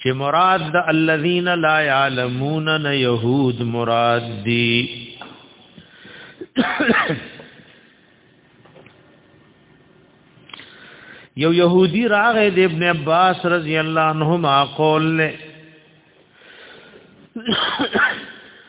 چې مراد د الذين لا يعلمون نه يهود مراد دي یو يهودي راغې د ابن عباس رضی الله عنهما قول له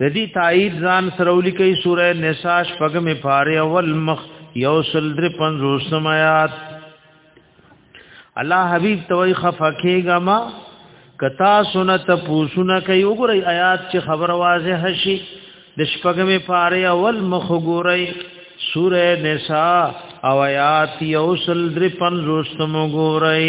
د دې تایید ځان سرولی کوي سوره نساء شپږم پاره اول مخ یو سل در پنځوسم آیات الله حبیب توي خفکیګه ما کتا سنت پوسونه کوي وګورئ آیات چې خبر واضح شي د شپږم پاره اول مخ وګورئ سوره نساء او آیات یو سل در پنځوسم وګورئ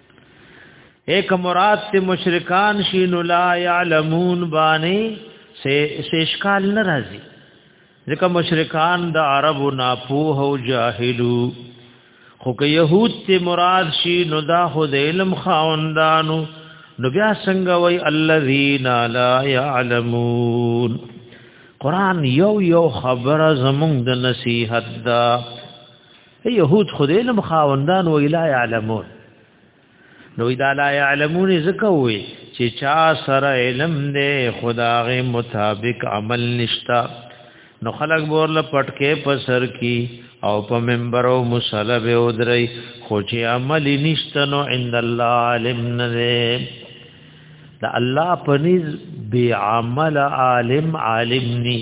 ایک مراد ته مشرکان شین لا یعلمون بانی سه سشکال ناراضی ځکه مشرکان د عربو ناپوه او جاهلو خو که يهود ته مراد شي نو دا خو د علم خاوندانو نو بیا څنګه وای الذین لا يعلمون قران یو یو خبره زمونږ د نصیحت ده يهود خو د علم خاوندان وی لا يعلمون نو دا لا يعلمون زکه وی چې چا سره علم دی خدای مطابق عمل نشتا نو خلق بورله پټکې په سر کی او په منبر او مصلی به ودري خو چې عمل نشته نو عند الله علم نه دا الله پنيز بي عمل عالم عالم ني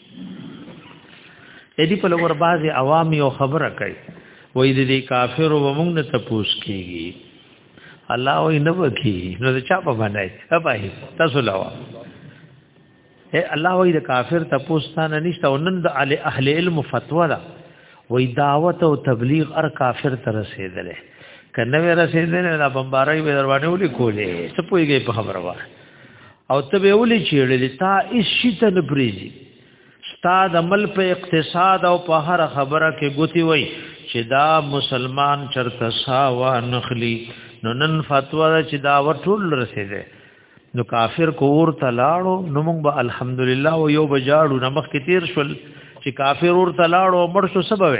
دې په لور بعضي عوام یو خبره کوي وای دې کافر و موږ نه تپوس کیږي الله وای نه وکی نو چا په باندې اپای تاسو لاوا اے الله وای د کافر تپوس ستانه نشته ونن د اهل علم فتوا ده وای دعوت او تبلیغ ار کافر تر رسیدلې کنه ور رسیدلې لا بمبارای به دروانه ولي کولې څه پويږي په خبره وای او ته به ولې چیړلې تا هیڅ شي ته نه پریزي ستا د مل په اقتصاد او په هر خبره کې ګوتی وای چې دا مسلمان چرته ساوا نخلی نو نن فتوا چې دا ورټول رسیدل نو کافر کور ته لاړو نو موږ به الحمدلله او یو بجاړو نمخ کې تیر شول چې کافر ور ته لاړو مړ شو سبب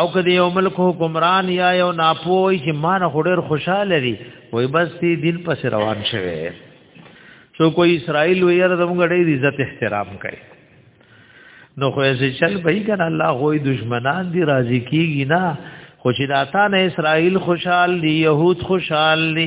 او کدی یو ملک حکمران یا یو ناپوی چې مان خډر خوشاله لري وای بس دې دین پس روان شوه سو کوئی اسرائیل وی یره زموږ ډېر عزت احترام کوي نو خو یې چل به کنه الله غوي دشمنان دی راضی کیږي نه خو چې داتا نه اسرائیل خوشحال دی يهود خوشحال دی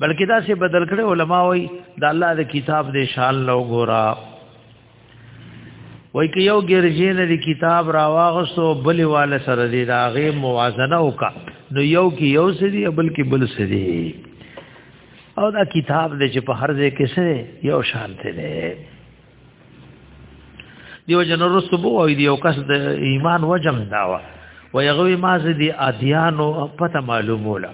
بلکې دا سه بدل کړي علما وای د الله د کتاب د شان لو ګورا وای کې یو ګرځین د کتاب راواغسو بل والا سره دی دا غي موازنه وکا نو یو کې یو سری بل کې بل سری او دا کتاب د چې په هر ځای کې سره یو شان دی دیو جن رسو بو او دیو کس د ایمان وجم داوا و یغوی ما زدی ادیانو پته معلوموله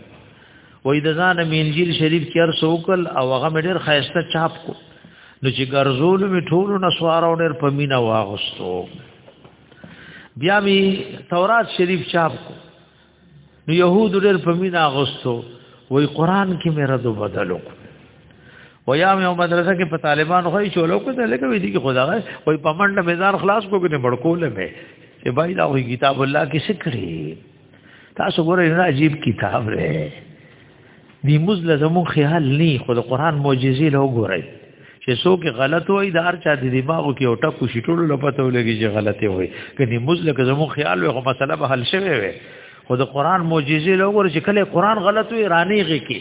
وای د ځان مې انجیل شریف کې هر څوکل او هغه مې ډېر خیسته چاپ کو نو چې ګرځول مې ټول نو سوارو ډېر په مینا واغستو بیا مې تورات شریف چاپ کو نو يهود ډېر په مینا غستو وای قران کې مې ردو بدلو و یا مې مدرسه کې په طالبان خو یې چولو کو ته لکه وې دي کې خدا غي وای په منډه مزار خلاص کو کې نه بړکول مې چې بای دا وی کتاب الله کې سکړي تاسو ګورئ نه عجیب کتاب دی دی موږ له زمون خیال نه خو د قران معجزې له ګورئ چې څوک غلط وای د هر چا د دماغو کې او ټکو شي ټول له پته ولګي چې غلط وای کني موږ له زمون خیال وي خو مسله به حل شوه وي خو د قران معجزې له ور چې کله قران غلط وي رانیږي کې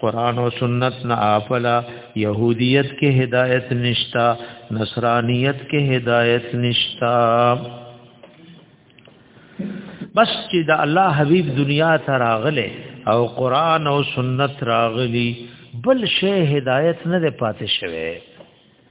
قران او سنت نه افلا يهوديت کې هدايت نشتا نصرانيت کې هدايت نشتا بس چې د الله حبيب دنیا ته راغله او قران او سنت راغلي بل شی هدايت نه پاتې شوه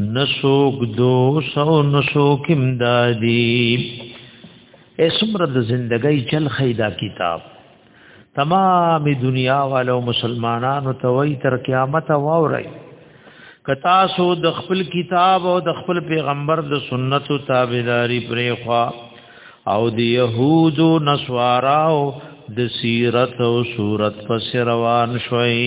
نسوک دو سو نسوک امدادی اسمر د زندګۍ چل خیدا کتاب تمام دنیا والو مسلمانانو ته وای تر قیامت واوري کتا سو د خپل کتاب او د خپل پیغمبر د سنتو تابعداري پرې خوا او د يهودو نسواراو د سیرت او صورت پس روان شوي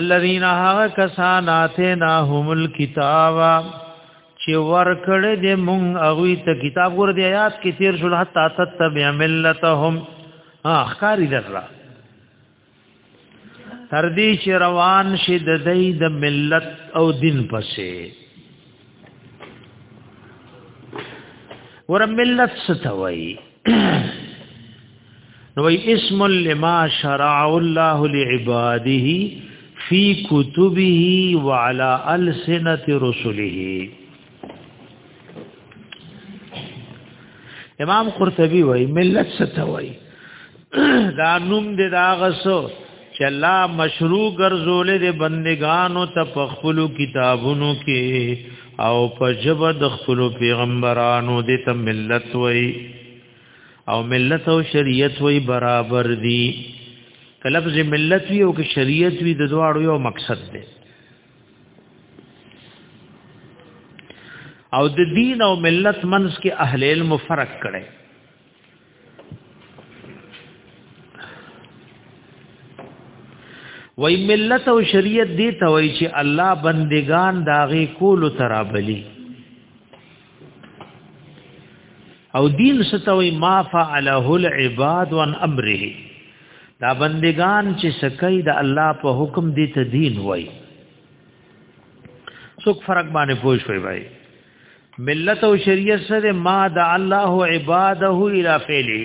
الذين هغه کسان اتناهم الكتاب چې ورکړې دې مونږ هغه ته کتاب ګور دې آیات کې تیر شول حتا تتبع ملتهم اخکاری درلا تر دې چې روان شي د دې د ملت او دین پسې ور ملت ستوي نو اسم لما شرع الله لعباده فی کتبه وعلى السنه رسله امام قرطبی وای ملت ستوي دا نوم دې دا غسو چې الله مشروع ګرځولې دې بندگانو ته په خپل کتابونو کې او په جبد خپل پیغمبرانو دې ته ملت وای او ملت او شریعت وی برابر دي کلفظ ملت وی او که شریعت وی د دواړو یو مقصد دی او د دین او ملت منځ کې اهل علم فرق کړي وای ملت او شریعت دی ته وای چې الله بندگان داغه کول ترابلی او دین ستوي ما فعله العباد وان امره دا بندگان چې سکه د الله په حکم دي ته دین وای څوک فرق باندې پوه شوی وای ملت او شریعت سره ما د الله عباده الی فعله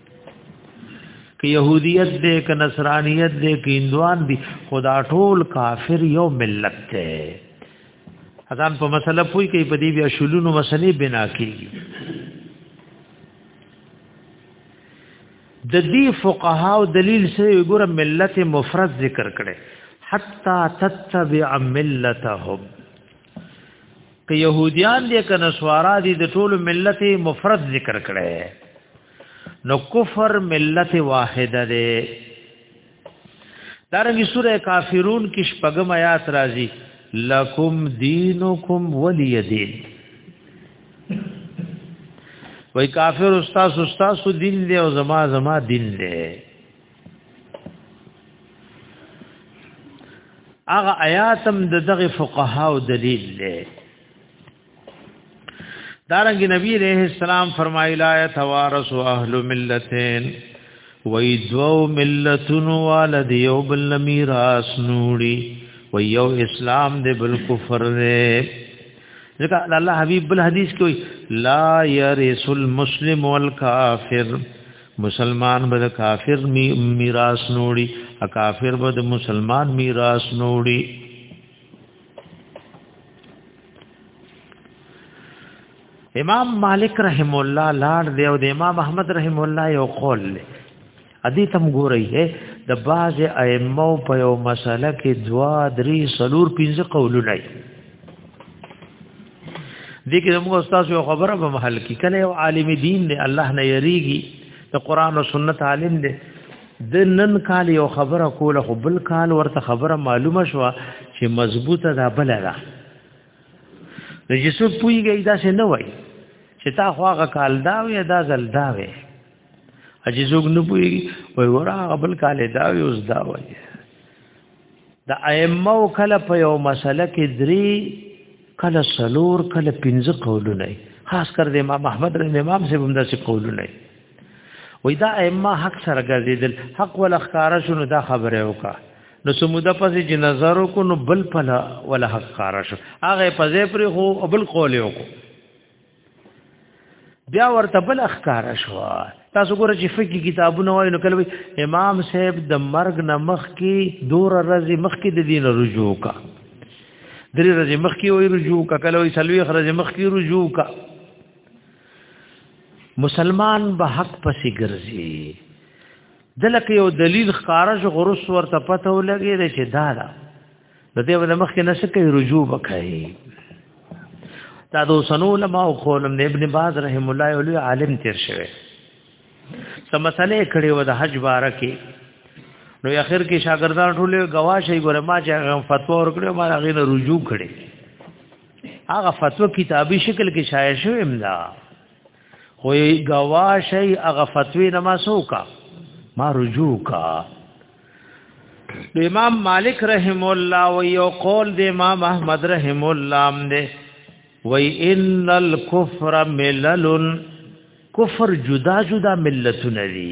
که يهوديت دې که نصرانيت دې که هندوان دي خدا ټول کافر یو ملت ته اذان په مسله پوي کې په دې بیا شلونو مسلې بنا کیږي د دې فقها او دلیل سره وګوره ملت مفرد ذکر کړي حتا تتبع ملتهم که يهوديان دې که نسوارا دي د ټول ملت مفرد ذکر کړي نو کفر ملت واحده ده دارنګه سوره کافرون کې شپږم آیات راځي لکم دینکم ولی دین وای کافر استاد استاد سو دین دی او زما زما دین دی هغه آیاتم د دغه فقهاو دلیل دی دارنګ نبی علیہ السلام فرمایلا توارث اهل ملتين وی دو ملتون والد یو بل میراث نوړي و یو اسلام دې بل کفر دې ځکه الله حبیب بل حدیث کې وی لا يرث المسلم والکافر مسلمان به کافر می میراث نوړي ا کافر به مسلمان میراث نوړي امام مالک رحم الله لاړ دی او د امام احمد رحم الله یو قول دی ادي تم ګورئ د باز ائمه په یو مسله کې دوا درې سلور پنځه قولونه دي دې کې موږ استاد یو خبره په محل کې کله یو عالم دین دی الله نه یریږي د قران او سنت عالم دی د نن کال یو خبره کوله خو بل کال ورته خبره معلومه شوه چې مضبوطه ده بل ده نو چې څوک پوهېږي دا څه نه وایي چې تا خو هغه کال دا وې دا ځل دا وې چې څوک نه پوهېږي وایي ورا هغه بل کال دا وې اوس دا وایي د ائمه او کله په یو مسله کې درې کله سلور کله پنځه قولونه خاص کر د امام احمد رحمه امام سره هم داسې قولونه وای دا ائمه حق سره ګرځیدل حق ول اخکار شنو دا خبره وکا نو سموده پسې چې نظر کو نو بل پلا ول حق کار شو هغه پځې پر خو بل قول یو کو بیا ورته بل اخکار شو تاسو ګورئ چې فقہی کتابونه وایي نو کله امام صاحب د مرګ نه مخ کې دور ورځې مخ کې د دین رجوع کا درې ورځې مخ کې وایي رجوع کا کله وایي سلوي ورځې مخ کې رجوع کا مسلمان به حق پسې ګرځي دلکه یو دلیل خارج غرس ورته پته ولګي د چې دا دا د دې ول مخ کې نشه کوي رجوع وکړي دا د سنو علماء او خولم د ابن باز رحم الله علی عالم تیر شوی سم مسئله کړي و د حج بارکه نو اخر کې شاګردان ټول گواشه ګوره ما چې فتوا ورکړو ما هغه رجوع کړي هغه فتوا کتابي شکل کې شایع شو امدا خو گواشي هغه فتوی نه ما سوکا ما رجوع کا امام مالک رحم الله و یو قول د امام احمد رحم الله ام دې و ان الکفر ملل کفر جدا جدا ملتونه دي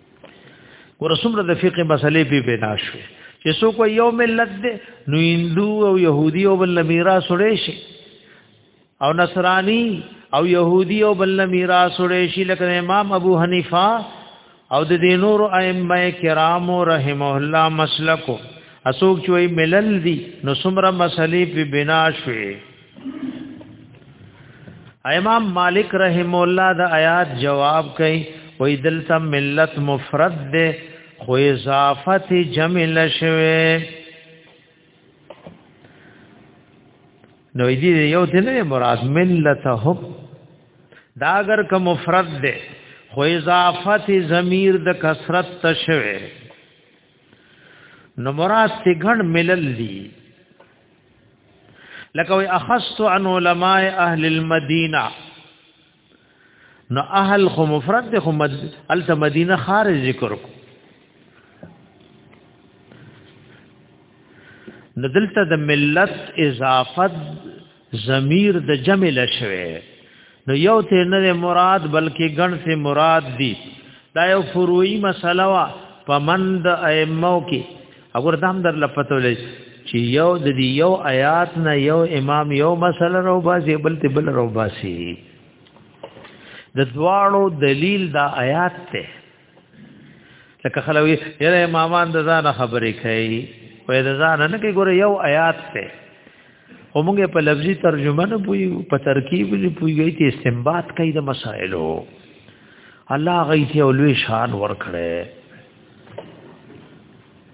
ورسمره د فقه مسلې په بنا شو چې سو کو یو ملت دی نو هندو او يهودي او بل میراث وړي شي او نصرانی او يهودي او بل میراث وړي شي لکه امام ابو حنیفه او د دې نور ائمه کرام رحمه الله مسلکو اسوک چوي ملل دي نو سمره مسلې په بنا شوي امام مالک رحم الله د آیات جواب کوي وې دلته ملت مفرد ده خو اضافت جمع لشوي نو دې یو څه نه مراد ملتهم دا اگر که مفرد ده خو اضافت ضمیر د کثرت تشوي نو مراد څنګه ملل دي لکه وی اخصت عن علماء اهل المدینه نو اهل خو مفرد ده خو مد... الت مدینه خارج ذکر کو نو دلته د ملت اضافت ضمیر د جمع لشوه نو یو ته نه مراد بلکې ګڼ ته مراد دی دا یو فروعي مسله وا پمند ائمه کې اگر دام در لپته لې چې یو د دې یو آیات نه یو امام یو مسله رو باسي بل ته بل رو باسي د دواړو دلیل دا آیات ته لکه خلوی یره امامان د ځان خبرې کوي وې د ځان نه کې ګوره یو آیات ته او موږ په لفظي ترجمه نه پوي په ترکیب نه پويږي چې استنباط کوي د مسائلو الله غي ته لوی شان ور کړې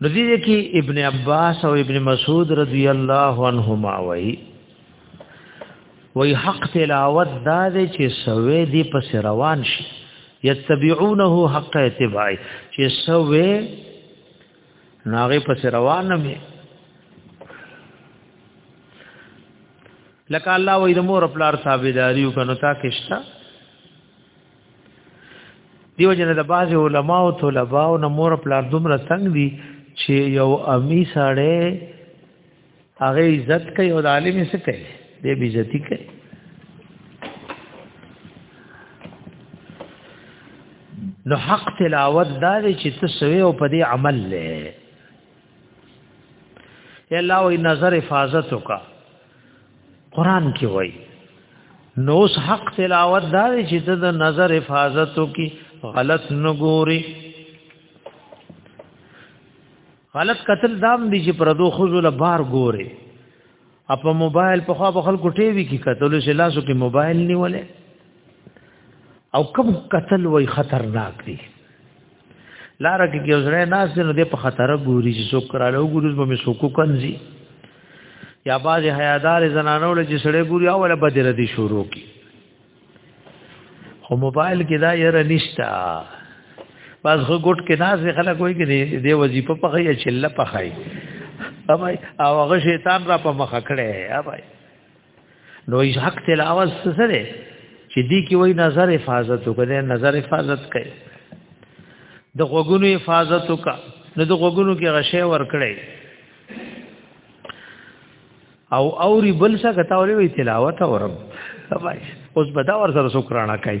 نو دې کې ابن عباس او ابن مسعود رضی الله عنهما وایي وی حق تلاوت دا دی چې سوي دی پس روان شي یتبعونه حق اتباعي چې سوي ناغه پس روان مې لکه الله وې د مور خپل تابعداري وکړو تا کېشتا دیو جن د باز علماء او طلباء او نمور پلار دومره تنگ دي چې یو امی ساړې هغه عزت کوي او د عالم یې سکه دې بي عزت کوي نو حق تلاوت دا دی چې ته سوي او په دې عمل لې یا الله وی نظر حفاظت وکا قران کې وای نو اوس حق تلاوت دا چې د نظر حفاظت کی غلط نګوري غلط قتل دام دي چې پردو خزل بار ګوري اپ موبایل په خوا په خلکو ټي وي کې قتل شي لاسو کې موبایل نیولې او کم قتل وای خطرناک دي لار کې کې وزره ناس نو د په خطر ګوري چې څوک را لو ګوري به مې سوکو کنزي یا باز حیادار زنانو له چې سړې ګوري اوله بدر دي شروع کی خو موبایل کې دا یره نشتا باز خو ګټ کې ناس خلک وایي کې دی وظیفه په خیا چله په خای او هغه شیطان را په مخ کړه یا بھائی نو یې حق تلاوت سره چې دی کې وای نظر حفاظت وکړي نظر حفاظت کوي د غوګونو حفاظت وکړه نو د غوګونو کې غشه ور کړی او اوري بل څه کته اوري وی تلاوت اورم بای اوس بدا ور سره شکرانه کوي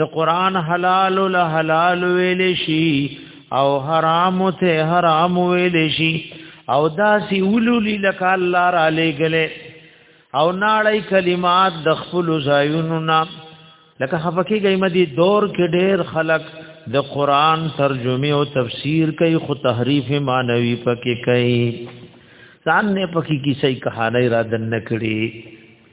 د قران حلال له حلال ویل شي او حرام ته حرام ویل شي او داسي ولولي لکه الله را لګلې او ناړی کلمات د خپل زایونو نا لکه خفقي گئی مدي دور کې ډېر خلق د قران ترجمه او تفسیر کوي خو تحریف مانوي پکې کوي ځان نه پکې کیسې کہانی را دن کړي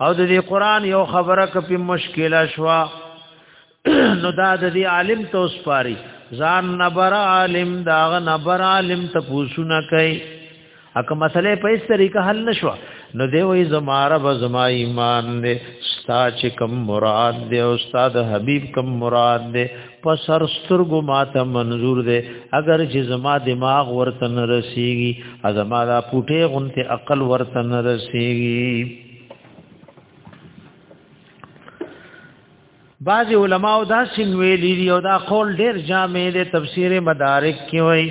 او د دې قران یو خبره کپی مشکله شوا نو دا د دې عالم ته وسپاري ځان نبر عالم دا نبر عالم ته پوښونه کوي اکه مسله په اس طریقه حل نشو نو دی وای زماره به زما ایمان دې ستا چې کم مراد دې او استاد حبیب کم مراد دې په سر سترګو ماته منظور دی اگر چې زما دماغ ورته نه رسیږي ازما دا پټه غونته عقل ورته نه رسیږي بعض علماء دا سن ویلی دی او دا قول ډیر جامع دی تفسیر مدارک کې وایي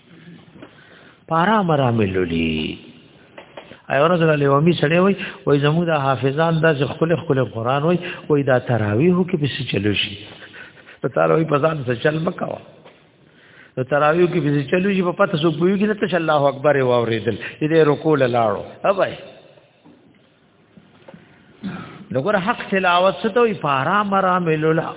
پارا مرا ملولي ایو ورځ له لومي سړی وای وای زموږ د حافظان د خپل خپل قران وای وای دا تراویح کې به څه چلو شي ته تعالی وای په ځان څه چل مکوا ته تراویح کې به چلو شي په پته سو پوي کې ته الله اکبر واوریدل دې رکوع لاړو اوبای نګور حق تلاوت ستو پارا مرا ملولا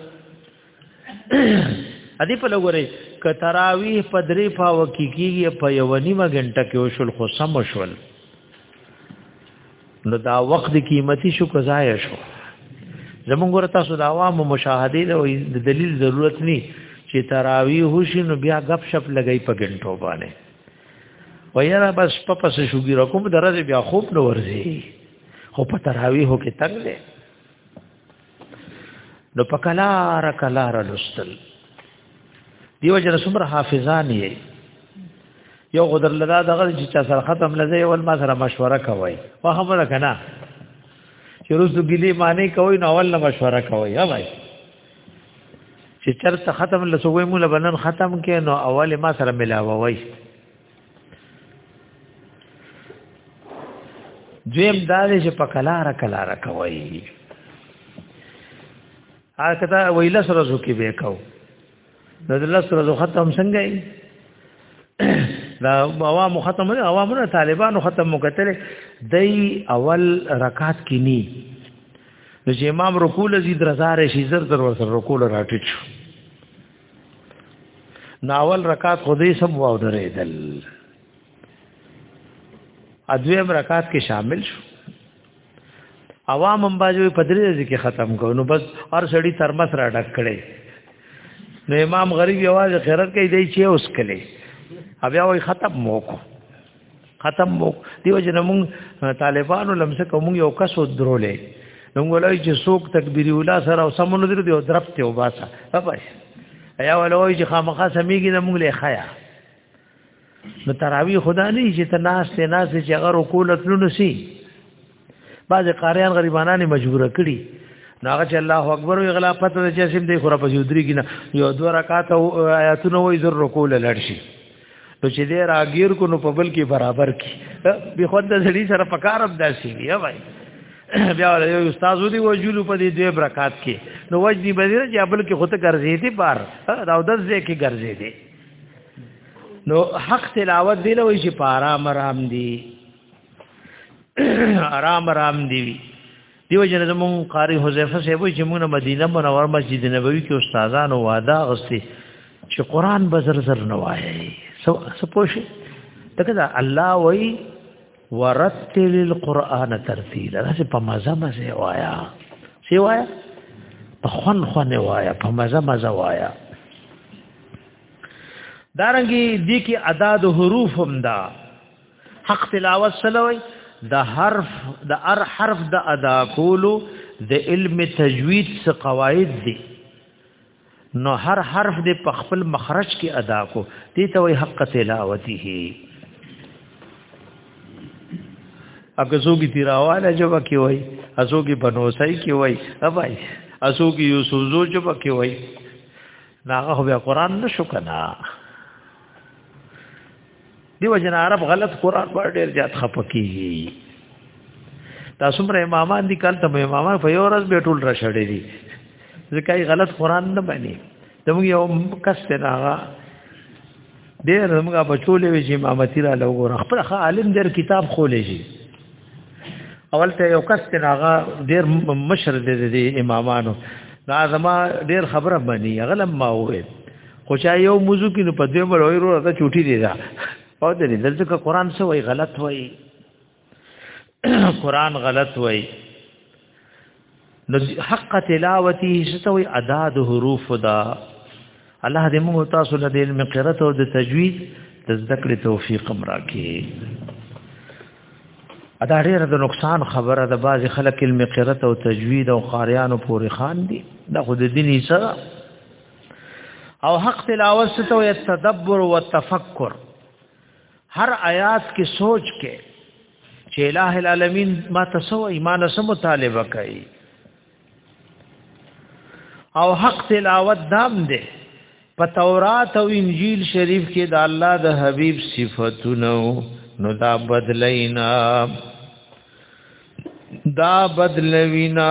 ادي په لګورې ک تراویح پدری پاو کی کیږي په یو نیمه غنټه کې وشول خو سم وشول نو دا وخت د قیمتي شو قضای شو زمونږ ور تاسو د عوامو مشاهده له دلیل ضرورت ني چې تراویح شنو بیا غب شپ لګی په غنټو باندې ویرا بس په پس شوګیره کوم درځي بیا خوب نو ورځي خو په تراوی هو کې تنگ دی نو په کلار کلار لستل دیو جن سمره حافظان یې یو غدر لدا دغه چې چا سره ختم لځي او ما سره مشوره کوي په خبره کنه چې روز ګلی معنی کوي نو اول مشوره کوي ها بھائی چې چرته ختم لسوي مولا بنن ختم کې نو اول ما سره ملاوه وای دویم دا دې چې په کلار کلار کوي هغه کته ویل سره زو کې به کو نو د لس ورځو ختم څنګه یې دا عوام ختم نه عوامونه طالبانو ختم مو کتل دای اول رکعت کې ني نو چې امام رکوع لذي درزار شي زر در ور سره رکوع راټیټ شو ناول رکعت خدای سم واو درېدل ادویم رکعت کې شامل شو عوام هم باجوي پدری ځکه کې ختم کو نو بس هر سړی ترمس را ډک کړي نو امام غریب یوازې خیرت کوي دی چې اوس کله بیا وای ختم موکو ختم مو دیو جن مون طالبانو لمسه کوم یو کس درولې نو ولای چې سوق تکبیر ولا سره او سمون درو دی او درپ ته وباسه پپاش ایا ولای چې خامخا سمېږي نه مونږ له خیا نو تراوی خدا نه چې ته ناس ته ناس چې اگر وکول تلونو سي بعض قاریان غریبانان مجبور کړي ناغه چې الله اکبر وی غلا پته چې سیم دی خو را پسې ودري کینه یو دوه رکعات آیاتونه وای زر رکوع لړشي نو چې دې راګیر کو نو په بل کې برابر کی به خود د سړي سره پکارب داسي وی وای بیا ول یو استاد دی وجول په دې دوه برکات کې نو وجدي بدره چې بل کې خود ګرځې دي بار دا د ځې کې ګرځې دي نو حق تلاوت دی لوي چې پارا مرام دی آرام آرام دی وی دیو جن زمون قاری حذیفه صاحب چې موږ مدینه منوره مسجد نبوي کې استادانو وعده غسي چې قران به زر زر نه وایي سو سپوش دغه دا الله وای ورتل القرآن ترتیلا دا په مزه مزه وایا سی وایا په خون خون وایا په مزه مزه وایا دارنګي دي کې اعداد حروف هم دا حق تلاوت سلوي د حرف د ار حرف د ادا کولو د علم تجوید څخه قواعد دي نو هر حرف د په خپل مخرج کې ادا کو دي ته وي حق تلاوته اګه زوګي تیراواله جواب کې وای ازوګي بنوسای کې وای اوبای ازوګي یوسوزو جواب کې وای ناغه بیا قران نشو کنه دیو جن عرب غلط قران پر ډیر زیات خپکیږي تاسو مر امامان دي کال ته امامان په یو ورځ به ټول را شړې دي ځکه یې غلط قران نه باندې زموږ یو کس ته راغا ډیر زموږ بچولې وی چې امامتی را لوګو خپل عالم ډیر کتاب خولې شي اول ته یو کس ته راغا ډیر مشر دې دې امامانو دا زما ډیر خبره باندې غلم ما وې خو چا یو موضوع کې نو په دې بل وایرو راته چوټي دی دا او دې دلته کې قران څه وای غلط وای قران غلط وای نو حق تلاوتی څه وای ادا د حروف دا الله دې موږ تاسو له دې علم قرات او د تجوید د ذکر توفیق امرا کې ادا ډېر د نقصان خبره د باز خلک علم قرات او تجوید او قاریانو پورې خان دي دا خو د دیني سره او حق تلاوت ستو یا تدبر و تفکر هر آیات کې سوچ کې چې الٰه العالمین ما تاسو ایمان سم مطالبه کوي او حق تلاوت دام دې په تورات او انجیل شریف کې د الله د حبیب صفاتونو نو دا بدلینا دا بدلوینا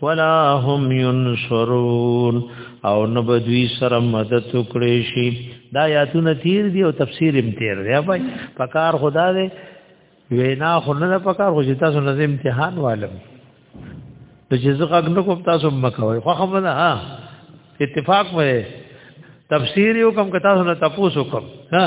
ولا هم ينصرون او نبدوی سره مدد وکړي شي دا یاتونه تیر دی او تفسیر هم تیر دی بھائی پکار خدا دې وینا خو نه پکار خو چې تاسو نه امتحان والم ته چې زه غږ نه کوم تاسو مکوئ خو خبره نه ها اتفاق مې تفسیر یو کم کتا سره تاسو کوم ها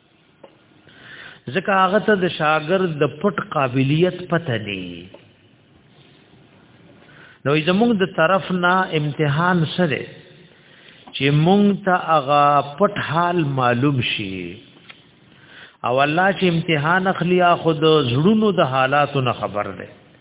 ځکه هغه ته د شاګرد د پټ قابلیت پته دی نو زمونږ د طرف نه امتحان سره چې مونږ ته هغه پټ حال معلوم شي او الله چې امتحان اخلي خود زړونو د حالاتو نه خبر دی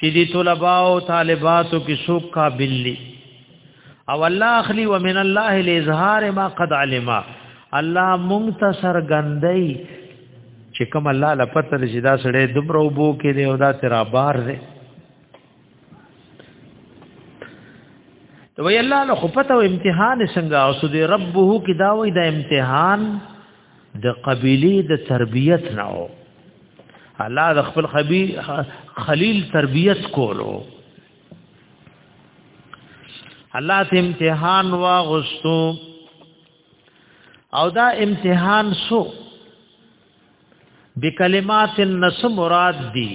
چې دي طلباء او طالباتو کې څوک قابل دي او الله اخلي ومن الله الاظهار ما قد علم الله مختصر غندای چې کوم الله لپاره چې دا سړی دومره وبو کې دی او دا تیرا بار دی ته وی الله له خپته او امتحان څنګه او سودی ربه کې دا وی دا امتحان د قبيله د تربيت نه او الله د خپل خبي خليل تربيت کولو الله ته امتحان واغستو او دا امتحان سو بکلمات النس مراد دی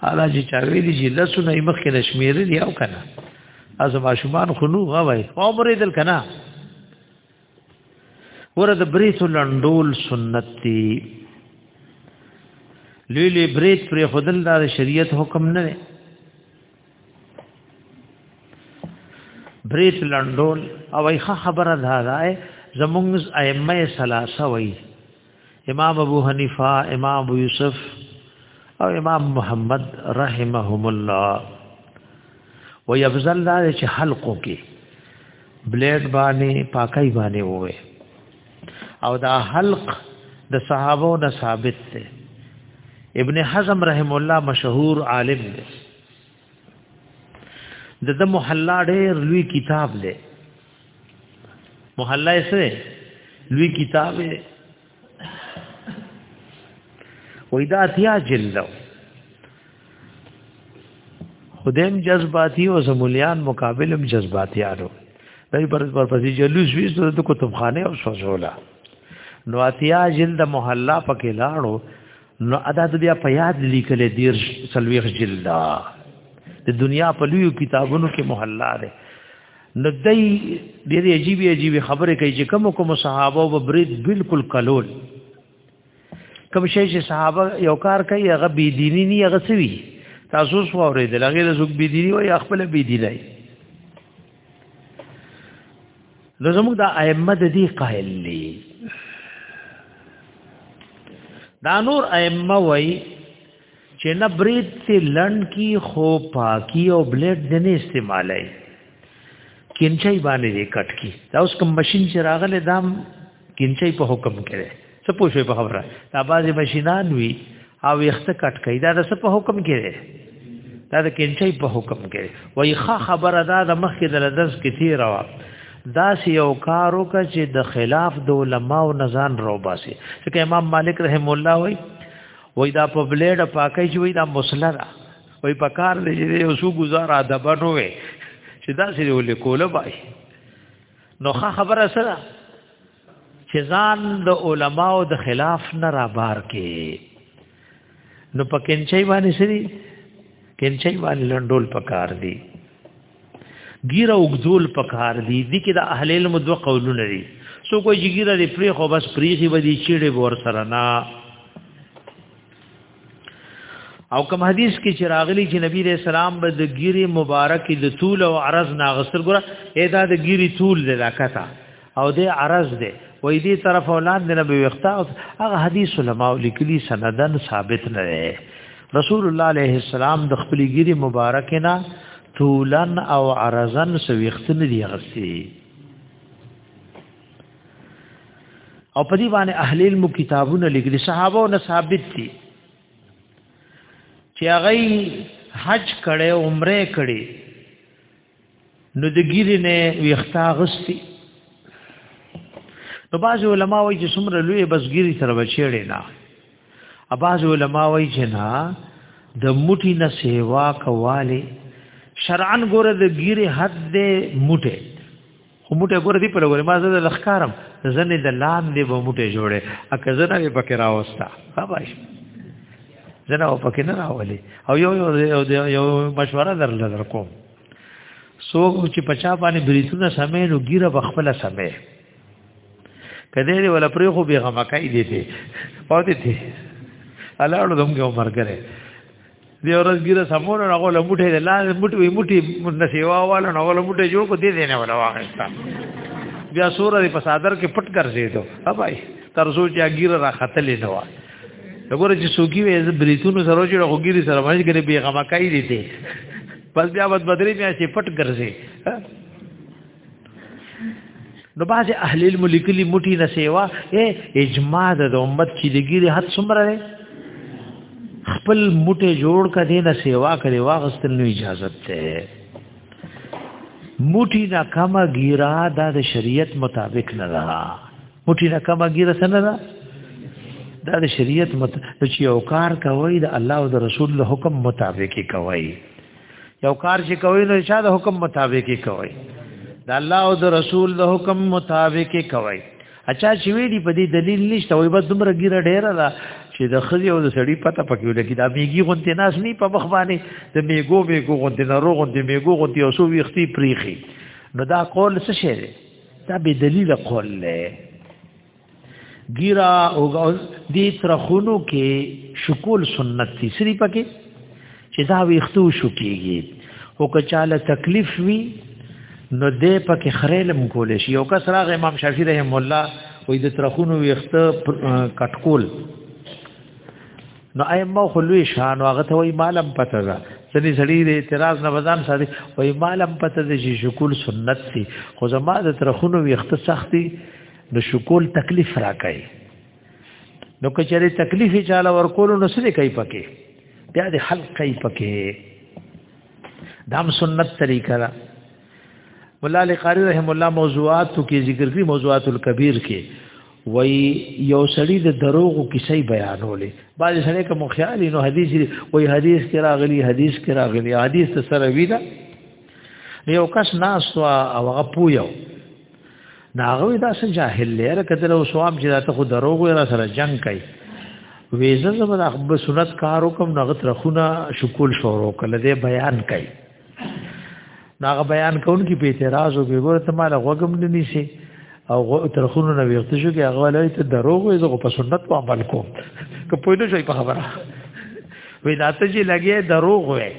حالا چې چا ویلي چې لسونه یې مخکې نه شمېرلي او که نه از ماشومان خو نو وای او مرېدل که نه وره د بریتو لنډول سنت دی لوی لوی بریت پر خودل دا شریعت حکم نه دی بریت لنډول او ای خبره ده دا زمونږ ائمه ثلاثه وای امام ابو حنیفه امام ابو یوسف او امام محمد رحمهم الله ويبذل دا چې حلقو کې بلیډ باندې پاکای باندې ووي او دا حلق د صحابو نه ثابت دی ابن حزم رحم الله مشهور عالم دی د د محله ډېر لوی کتاب دی محله یې سره لوی کتاب دی وې دا اتیا جلو خدیم جذباتی او زمولیان مقابلم جذباتی آرو دای پر پر پسې جلوس ویست د کتابخانه او سوزولا نو اتیا جلد محله پکې لاړو نو ادا د بیا په یاد لیکل دیر سلویخ جلدا د دنیا په لوی کتابونو کې محلا ده نو دای ډېر عجیب عجیب خبره کوي چې کوم کوم صحابه او برید بالکل کلول کوم شي چې صحابه یو کار کوي هغه بی دینی نه هغه سوي تاسو سو اورېدل هغه له زوګ بی دینی او خپل بی دینی نو زموږ د ائمه د دې قائل دي دا نور ائمه وای چې نه برید ته لند کی خو پاکی او بلیډ د نه استعمالای کینچای باندې کټ کی دا اوس کوم ماشين چې راغله دام کینچې په حکم کړي څه پوښې په خبره دا بازي ماشينان وی او یخته کټ کوي دا د څه په حکم کړي دا د کینچې په حکم کړي وای ښه خبره دا د مخکې د لدز کې تیر وا دا سی یو کارو کا چې د خلاف د علماء او نزان روباسي ځکه امام مالک رحم الله وای وای دا په بلیډ پاکي چې وای دا مصلی را وای په کار دې یو سو گزار ادب نو وي چې دا سی ولې کوله بای نو خبره سره چې ځان د علماو د خلاف نه را بار کې نو په کینچای باندې سری کینچای باندې لندول پکار دی ګیره وګذول پکار دی د کې د اهل علم دوه قولونه دي سو کوی ګیره لري پری خو بس پریخي ودی چیړې ور سره نه او کوم حدیث کې چې راغلی چې نبی رسول سلام به د ګيري مبارک د طول او عرض ناغسر ګره اېدا د ګيري طول د لاکتا او د عرض دی وې دې طرف اولاد نه به وخته هغه حدیث علماء لیکلي سندن ثابت نه دی رسول الله عليه السلام د خپل ګيري مبارک نه طولن او عرضن سويختن دی غسی او په دې باندې اهل علم کتابونه لیکلي صحابه او ثابت دي چې هغه حج کړي عمره کړي نو د ګیری نه ویختا غستی نو باز علماء وایي چې څومره لوی بس ګیری سره بچیړي نه اباز علماء وایي چې نه د موټی نه سیوا کواله شرعن ګوره د ګیره حد دې موټه خو موټه ګور دی په لور ما زه د لخکارم زنه د لام دی به موټه جوړه اکه زنه به پکې راوستا خباش زنه او پکې نه راولي او یو یو یو مشوره در لدر کوم سو چې پچا باندې بریتونه سمې نو ګیره بخپله سمې کله دې ولا پرې خو به غمکای دي ته پاتې دي الاړو دمګه عمر کرے دی ورځ ګیره سمور نه غول موټه دی لاس موټه وی موټه نه سیوا والو نه غول موټه جوړ کو دی دی نه ولا واخستا بیا سور دی په صادر کې پټ کر زی ته ابای تر سوچ یا ګیره را خطلې نه وا وګوره چې سوګي وې بریتونو سره چې هغه ګیره سره باندې ګره بیغمه کوي دي بس بیا بد بدري بیا چې پټ ګرځي نو باز اهل علم لیکلی موټی نه سیوا اجماع د امت چې دګیره حد څومره ده خپل موټه جوړ کړي نه سیوا کړي واغستل نو اجازه ده موټی نه کما ګیرا د شریعت مطابق نه ده موټی نه کما ګیرا سره ده دا د شریعت مت چې یو کار کوي د الله او د رسول له حکم مطابق کوي یو کار چې کوي نو شاده حکم مطابق کوي د الله او د رسول د حکم مطابق کوي اچھا چې وی دی په دې دلیل نشته وي بس دومره ګیره ډیره ده چې د خزي او د سړی پته پکې ولګي دا میګي غونته ناس نه په مخ باندې د میګو میګو غونته نه روغ غونته میګو غونته او سو ویختي پریخي نو دا قول څه شی دی دا به دلیل قول لري ګیرا او دې ترخونو کې شکول سنت دي سری پکې چې دا ویختو شو کېږي او که چاله تکلیف وي نو دې پکې خریلم کول شي یو کس راغ امام شافعي رحم الله وې د ترخونو ویخته کټکول نو ایم مو خلوی شان واغه ته وای مالم پته ده سړي سړي د اعتراض نه بزان سړي وای مالم پته ده چې شکول سنت سي خو زما د ترخونو ویخته سختي نو شکول تکلیف راکای نو کچره تکلیف چاله ورکول نو سره کوي پکې بیا د حل کوي پکې دام سنت طریقه را مولا علی قاری رحم الله موضوعات کې ذکر کړی موضوعات الکبیر کې وای یو سړی د دروغو کیسې بیانولې بعض سړی کوم خیال نو حدیث وای حدیث کې راغلی حدیث کې راغلی حدیث سره ویلا یو کس ناس او هغه پویو ناغوی دا سه جاهل لیر کدل او ثواب چې راته خو دروغ ور سره جنگ کوي ویزه زبر اخب سنت کارو کوم نغت رخونه شکول شورو کله دې بیان کوي ناغه بیان کون کی په اعتراض او ګور ته مال غوګم نه نیسی او ترخونو نه ویخت شو کې هغه لای ته دروغ وي زه په سنت په عمل کوم که پوه نه شي په خبره وی دا ته چې لګي دروغ وي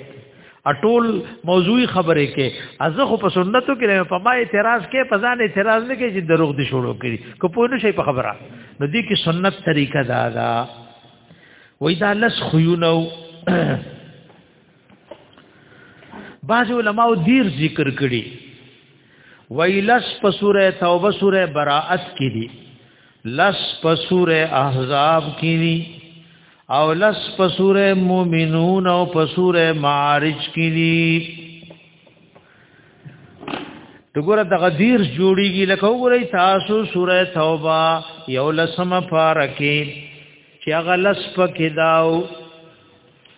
اټول موضوعي خبرې کې ازه خو په سنتو کې په ما اعتراض کې په ځان اعتراض نه کې چې دروغ دي شروع کړي کو په نو شي په خبره نو دي کې سنت طریقه دا دا وای دا لس خيونو بعض علماء دیر ذکر کړي وای لس په سوره توبه سوره براءت کې دي لس په سوره احزاب کې دي او لس په سوره مومنون او په سوره معارج کې دي دغه دغه دیر جوړیږي لکه وګورئ تاسو سوره توبه یو لسمه پارکه چې هغه لس په کې داو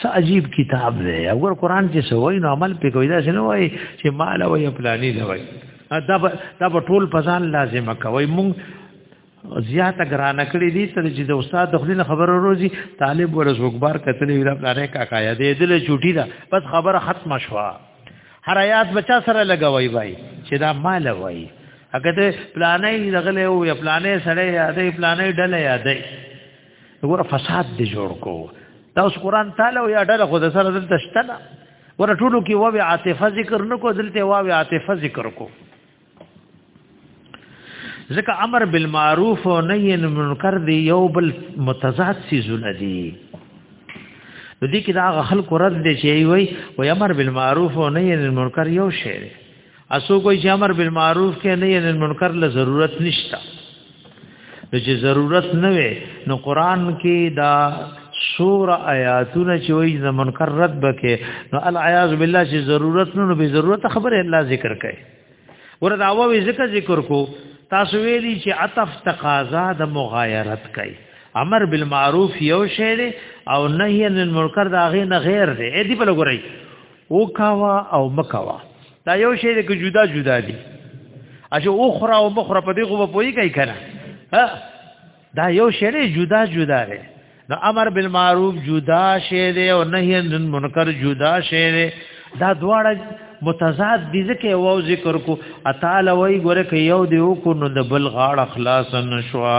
څه عجیب کتاب دی اگر قران کې سوي نو عمل پې کوي دا څنګه وایي چې مال او پلاني نه وایي دا دا په ټول پزان لازم کوي مونږ زیاته ګرانه کړې دي تر چې د استاد د خپل خبرو روزي طالب ورس وګبار کتلې ویل پلانې کاکا یا دې دل چوټي دا بس خبره ختمه شوه هر آیات بچا سره لګوي وای چې دا مال وای اګه ته پلانې لغلې او پلانې سره یادې پلانې ډلې یادې وګوره فساد دې جوړ کو دا اوس قران تعالی او یا ډله خو د سره دلته شته نه ور ټولو کې واو عاطفه ذکر نه کو دلته واو عاطفه ذکر کو ځکه امر بالمعروف او نهی عن المنکر دی یو بل متضاد سی زونه دی نو دې کې دا خلکو رد دي چې وي و امر بالمعروف او نهي عن المنکر یو شی دی اسو کوئی چې امر بالمعروف کې نه یې منکر له ضرورت نشته نو چې ضرورت نه وي نو قران کې دا سور آیاتونه چې وایي د منکر رد بکې نو العیاذ بالله چې ضرورت نه نو به ضرورت خبره الله ذکر کوي ورته اواوي ذکر ذکر کو تاسو ویلي چې عطف تقاضا د مغایرت کوي امر بالمعروف یو شی دی او نهی عن المنکر دا غي نه غیر دی اې دی په لګورای او کاوا او مکوا دا یو شی دی چې جدا جدا دي اجه اخرى او مخرى په دې غو په یی کوي کنه دا یو شی دی جدا جدا دی نو امر بالمعروف جدا شی دی او نهی عن المنکر جدا شی دی دا دواړه متضاد دي ځکه وو ذکر کو اتعال وای ګوره کې یو دی وکړو نو د بل غاړه خلاص نشوا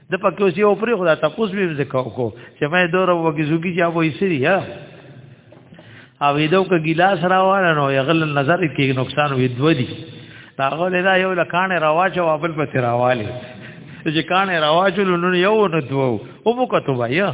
د پکې اوس یو پرې خدا تاسو به وکاو کو چې مې دور وګي زوګي چې ابو ایسری ها او دې کو ګلاس راوړل نو یغل نظر کې نقصان وې دوه دي هغه له دا یو لکانه رواج او خپل په تیراواله چې کانه رواج لونو یو نه دوه او وکتو بیا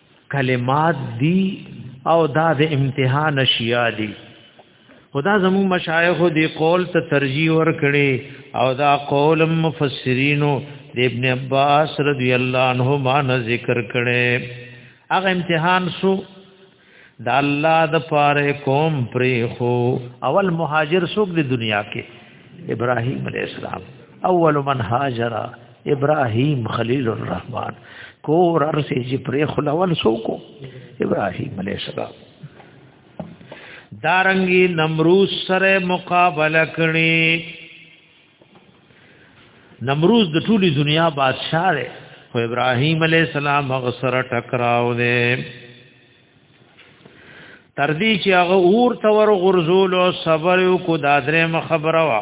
کلمات دی او دا د امتحان اشیاء دی خدا زمو مشایخ دی قول ته ترجیح ور کړي او دا قول مفسرینو د ابن عباس رضی الله عنهما نه ذکر کړي هغه امتحان سو د الله د پاره قوم پرې خو اول مهاجر څوک د دنیا کې ابراهیم علیه السلام اول من هاجر ابراهيم خليل الرحمن کور ارسه چې پرې خلول سوکو ابراهيم عليه السلام دارنګي نمروز سره مقابله کړي نمروز د ټولي دنیا بادشاہ دی خو ابراهيم عليه السلام هغه سره ټکراو دی تر دې چې هغه اور تور غرزول او صبر کو دادره مخبره وا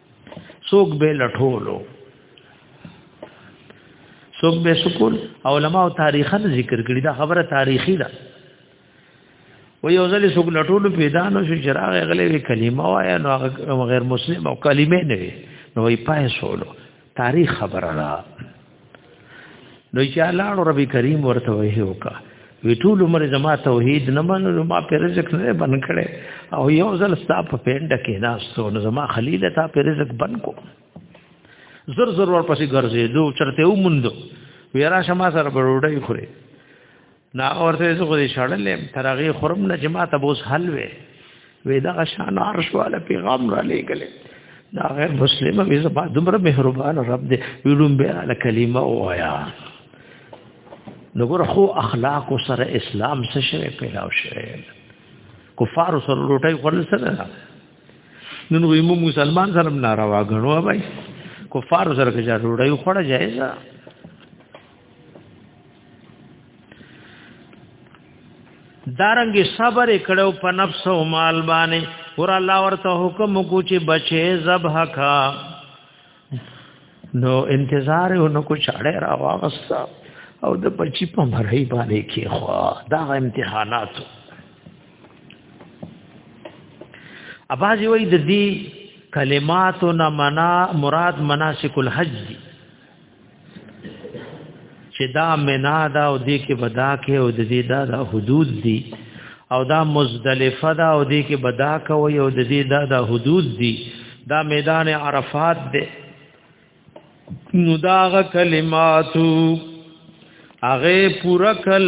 څوک به لټولو څوک به سکول علماء تاریخا ذکر کړی دا خبره تاریخی ده و یو ځل څوک لټولو پیدا نو شو چراغ غلې وی کلمه وایا نو غیر مسلم او کلمه نه وی نو یې پای سولو تاریخ خبره ده نو چې الله رب کریم ورته وې وکا وی ټول عمر زما توحید نه منو ما په رزق نه بن کړي او یو ځل ستا په پینډ کې ناستو نو زما خلیل تا په رزق بن کو زر زر ور پسې ګرځې دو چرته و مندو ویرا شما سره بروډای خوري نا اورته زه خو دې شړلې ترغه خرم نه جماعت بوس حل وې وې دا شان عرش والا پیغام را لېګل دا غیر مسلمه وې زما دمر مهربان رب دې ویلم به ال کلمه وایا نګور خو اخلاق سره اسلام څه شوی پیدا شوی کفار سره لوټي خپل سره نن وې مو مسلمان سره ناروا غنو وای کفار سره کې جوړي خړه جایزه دارنګ صبر کړو په نفس او مال باندې ور الله ورته حکم کو چې بچي ذبح کا نو انتظار یو نو کو چاړه را واغستا او د بچی په مرای باندې کې خو دا امتحانات اباځي وای د دې کلماتو نه منا مراد مناسک الحج دی چې دا منا دا او دې کې بدا کې او د دې دا, دا حدود دي او دا مزدلفه دا او دې کې بدا کوي او د دې دا دا حدود دي دا میدان عرفات دی نو داغه کلماتو هغه پورا کل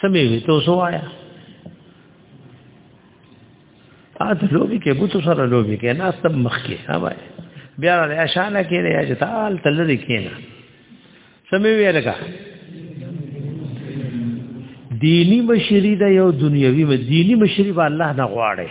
سمې وي ته سو آیا ا د لوبي کې بوتو سره لوبي کې نه ستم مخ کې ها وای بیا له اشانه کې نه چې تال تل دې کې نه سمې وي لګا دینی مشری دا یو دنیوي دینی مشری با الله نه غواړي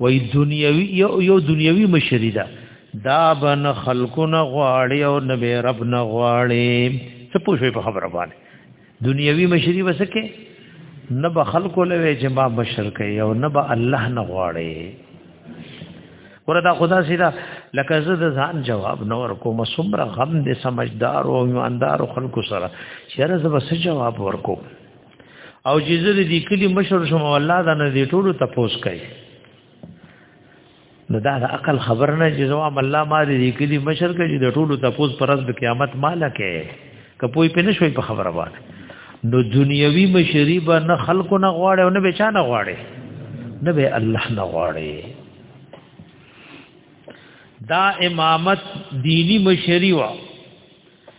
وای دنیوي یو یو دنیوي مشری ده دا بن خلقونه غواړي او نبی رب نه غواړي څه پوښوي په خبره باندې دنیوي مشری وسکه نه به خلق له چې ما بشر کوي او نه به الله نه غواړي وردا خدا سیدا لکه زه د ځان جواب نور کوم سمره غم دې سمجدار او ایماندار خلکو سره چیرې زه بس جواب ورکوم او چې زه دې کلی مشر شوم الله دا نه دې ټولو تپوس کوي نو دا د عقل خبر نه چې زوام الله ما دې کلی مشر کوي د ټولو تپوس پر ورځ د قیامت مال کې کپوی په نشوي په خبره باندې نو دنیوي مشری به نه خلکو نه غواړي او نه به چا نه غواړي نه به الله نه غواړي دا امامت دینی مشری وا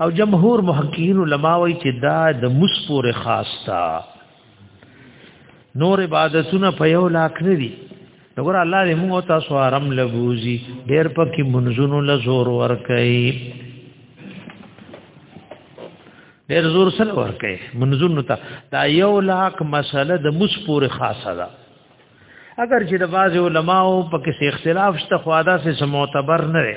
او جمهور محققین علما وایي چې دا د مسپور خاص تا نور عبادتونه په یو لاک نه دي نګور الله دې موږ تاسو آرام لبوزي ډېر پکې منځونو له زور ور کوي ډېر زور سره ور کوي منځونو ته دا یو لاک مسله د مسپور خاصه ده اگر چې د باز علماو په کې اختلاف شته خو دا سه معتبر نه دی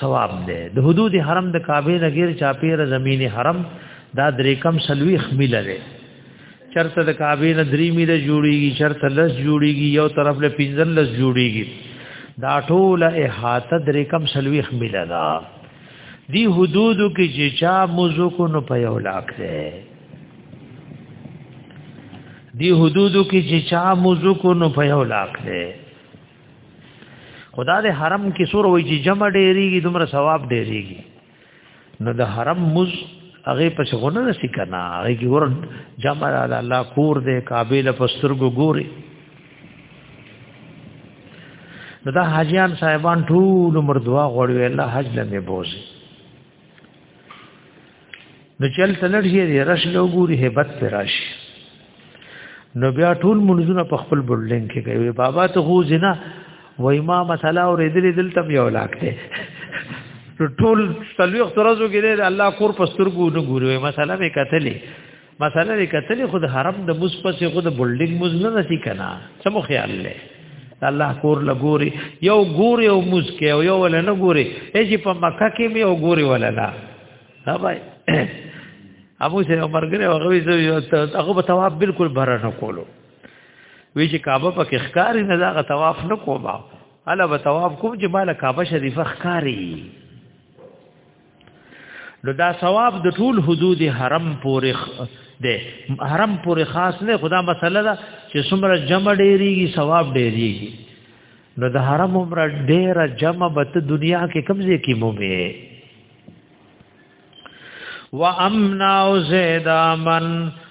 ثواب دی د حدود حرم د کعبه نه غیر چاپیره زمینی حرم دا درې کم سلوي خمیل لري چرته د کعبه نه درې میله جوړیږي چرته لس جوړیږي یو طرف له پنځل لس جوړیږي دا ټول احاطه درې کم سلوي خمیل ده دی حدودو کې چې چا موضوع کو نو په یو لاک ده دی حدودو کې چې چا موضوع کو نو په یو لاک ده خدا دې حرم کې سور وای چې جمع ډېریږي دومره ثواب ډېریږي نو د حرم مز هغه پس غونه نسی کنه هغه کې ور جمع الله کور دې قابل پسترګو ګوري نو دا حاجیان صاحبان ټول عمر دعا غوړوي الله حج لمه بوزي نو چل تلړ یې رش لو ګوري hebat پر راشي نو بیا ټول منځونه په خپل بلډینګ کې کوي بابا ته خو زنا وای ما مسله اورېدلې دلته یو لاکته ټول تلويخ ترازو کې الله کور پسترګو نه ګوري مسله به کتلې مثلا کتل خود حرم د مثبت خود بلډینګ مز نه نتی کنا سمو خیال لې الله کور لګوري یو ګوري او مسکه او یو ولا نه ګوري چې په مکه کې می او ګوري ولا نه ها بھائی ابو سره مرګره هغه وی هغه په تواب بالکل بره نه کولو وی چې کعبه په کې ښکاری نه دا طواف نه کوما الا به طواف کوم چې مال کعبه شریفه ښکاری نو دا ثواب د ټول حدود حرم پورې ده حرم پورې خاص نه خدا مسله ده چې څومره جمع ډېریږي ثواب ډېریږي نو د حرم عمر ډېره جمع بت دنیا کې کمزې کې مومي وامنا او زید امن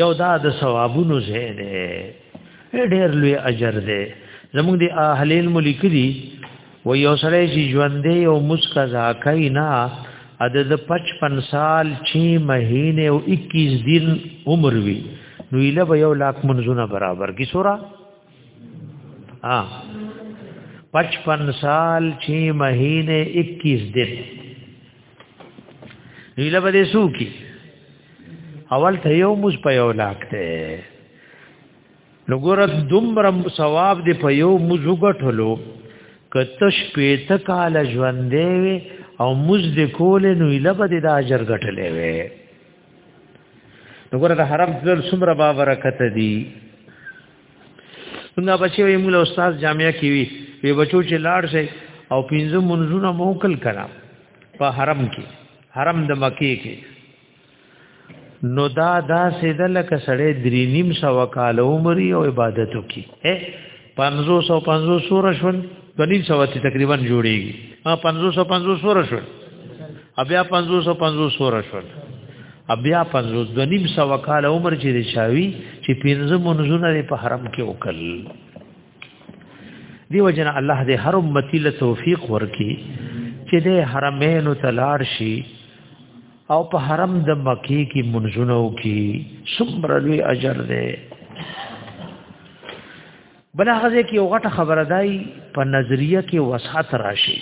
یو دا د ثوابونو ځای دی ډېر لوی اجر دی زموږ د اهل علم لیکلي و یو سره چې ژوندې او مسکا زاکای نه عدد 55 سال 6 مہینے او 21 دن عمر وی نو اله به یو لاک منځونه برابر کی سورا ها 55 سال 6 مہینے 21 دن نیله بده سو کی اول ته یو مز په یو لاکته نګور دومره ثواب دی په یو مز وګټلو کته شپې ته کال ژوندې او مز د کول نو لبد د اجر غټلې وې وګوره د حرم تل څومره با برکت دي څنګه بچي وي موږ استاد جامعه کې وي وی بچو چې لاړ شي او پینځه منځونه موکل کړه په حرم کې حرم د مکی کې نو دا دا سیدل کسړې درې نیم سو کال عمر او عبادت وکي 550 سور شول دني سواتي تقریبا جوړيږي ها 550 سور شول بیا 550 سور شول بیا 50 دني سو کال عمر چې دی شاوي چې پنځه منځونه په حرم کې وکړل دیو جن الله دې هر امتی له توفیق ورکي چې دې حرمین تلار شي او په حرم د مکی کې منځونه وکي څومره لوی اجر دی بل هغه کې یو غټه خبره دای په نظریه کې وسعت راشي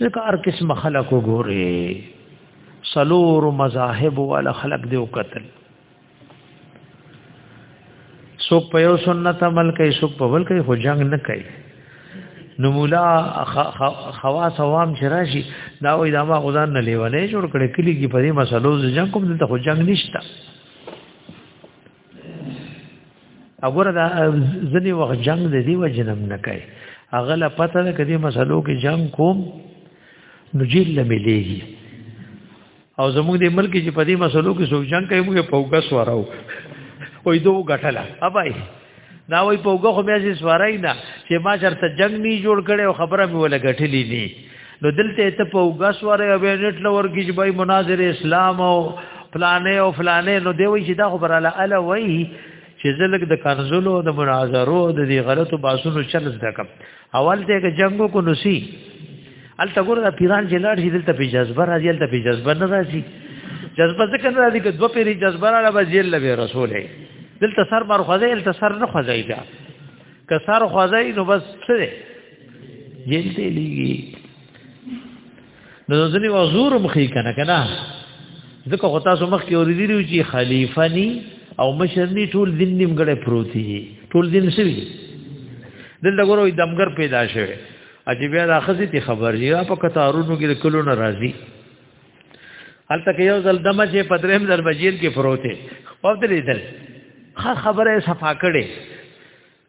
ځکه هر قسم خلکو ګوري سلور مذاهب ولا خلق دی وکتل څوک په یو سنت عمل کوي څوک په بل کوي خو جنگ نه کوي نو مولا خواص عوام چې راشي دا وې دا ما غزان نه لیوانې جوړ کړي کلی کې په دې مسلو ځم کوم دلته خو جنگ نشته وګوره دا ځنی وخت جنگ د دې وجنم نه کوي هغه لا پته ده کدي مسلو کې جنگ کوم نو جیل مليږي او زموږ د ملک چې په دې مسلو کې څوک جنگ کوي موږ پوګه سوارو وې دوه غټلا ابای دا وې پوګه خو مې چې سوارای نه چې ما چرته جنگ نه جوړ کړي او خبره مې ولا غټلې نه نو دلته ته پوګه سوارې او نت لور کې چې بای مناظر اسلام او فلانه او فلانه نو دی وې چې دا خبره اله اله وې چې زلک د کنزلو د مناظرو د دې غلطو باسونو چل زده کوم اول ته کې جنگو کو نسی ال تګور د پیران جلاړ شي دلته په جذبه راځي ال ته په جذبه نه راځي جذبه څه کنه راځي چې دوه پیری جذبه را به جیل لوي رسول دلته سر بر خوځي ال ته سر نه خوځي دا که سر خوځي نو بس څه دی جیل ته لیږي نو ځنی وزور مخې کنه کنه ځکه خو تاسو مخ کې اوریدلی چې خلیفہ ني او مشر ني ټول دین نیم غړې پروتي ټول دین سوي دلته ګورو دمګر پیدا شوه عجیب دا خزي تی خبر دی په کتارونو کې کلو ناراضي هلته کې یو ځل دمه چې پدریم در بجیر کې پروته وخت لیدل خبره صفا کړي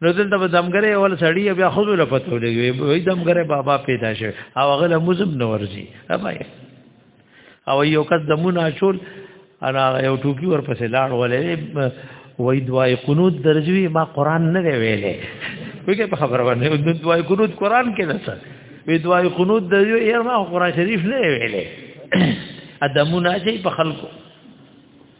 نو دلته به دمګره اول سړی بیا خود له پته ولګي وي دمګره بابا پیدا شي او هغه له مزم نو ورزي ابای او یو کس دمونه چول انا یو ټوکی ور پسې لاړ ولې وای دوای قنوت درځوي ما قران نه دی ویلې وګه په خبره باندې دوای قنوت قران کې نه څه وی دوای قنوت درځوي یې ما قران شریف نه ویلې ادمونه شي په خلکو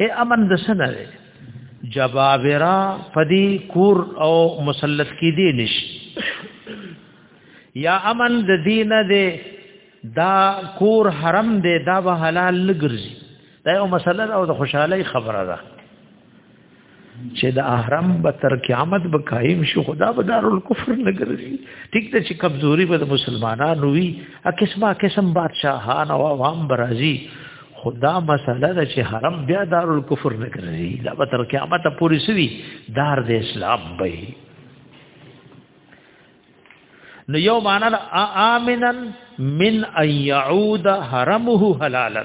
اے امن د سنه جبابرا پدی کور او مسلط کی دی نش یا امن د دینه دی دا کور حرم دی دا به حلال لګرځي دا یو مسله او د خوشحالي خبره ده چې د احرام به تر قیامت به قائم شي خدا به دار الکفر نه ګرځي ټیک ده چې کمزوري به د مسلمانانو وي ا قسمه قسم بادشاہان او عوام برازي خدا مسله ده چې حرم بیا دار الکفر نه ګرځي دا به تر قیامت پورې سوي دار د اسلام به نو یو معنا امنن من ان يعود حرمه حلالا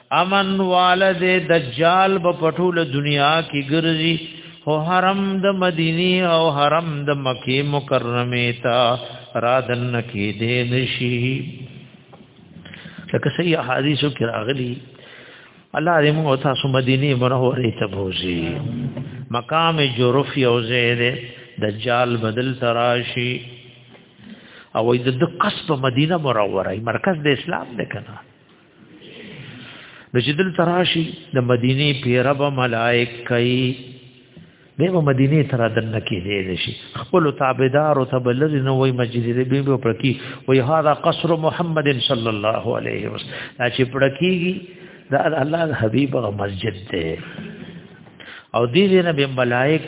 امن والد دجال په پټول دنیا کې ګرځي هو حرم د مدینی او حرم د مکی مکرمه تا رادن کی دې نشي لکه صحیح حدیثو کې راغلي الله دې موږ تاسو مدینه منوره ته بوزي مقام جرف یو زید دجال بدل تراشی او د قصب مدینه منوره مرکز د اسلام ده کنه نو چې دل تراشي د مدینه پیرب ملائک کوي دیو مدینه تر دن کې دی نشي خپل تابعدار او تبلر نو وای مسجد دې به پرکی وای هاذا قصر محمد صلی الله علیه وسلم چې پرکیږي دا الله حبیب غ مسجد دی او دې نه به ملائک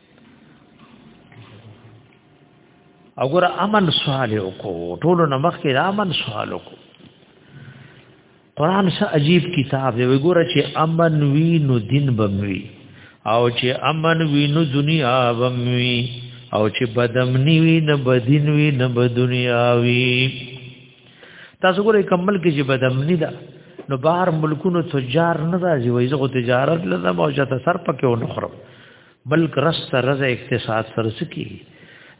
او ګور امن سوال وکړو ټول نو مخ کې امن سوال وکړو قران څه عجیب کتاب دی وګور چې امن وی نو دین بموي او چې امن وی نو دنیا بموي او چې بدمنی وی نه بدین وی نه بدنیا وی تاسو ګورئ کمل کې چې بدمنی ده نو بهر ملکونو تجار نه راځي وایي زه تجارت لزم او چې سر پکې ونخرم بلک رس سره رضا اقتصاد سره سکی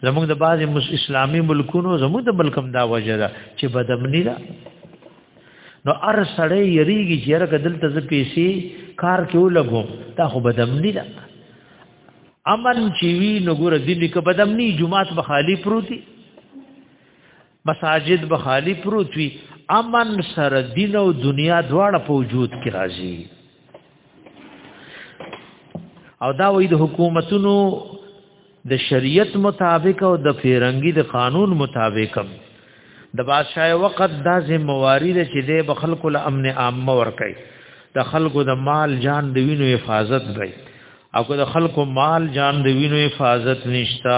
زموږ د بعض اسلامي ملکونو زموږ د ملکم دا وجه ده چې بدمنی ده نو ار سړی یریږي چې هر کدل ته ز پیسې کار کې ولګو دا خو بدمنی ده امن چې وی نو ګور دې لیک بدمنی جمعات بخالی پروتي مساجد به خالی پروت وي امن سره دین او دنیا دواړه په وجود کې راځي او دا وې د حکومتونو د شریعت مطابق او د فیرنګي د قانون مطابق د بادشاہ وقت دا ذمہواری ده چې د خلق له امن عامه ور کوي د خلکو د مال جان د وینو حفاظت کوي او که د خلکو مال جان د وینو حفاظت نشتا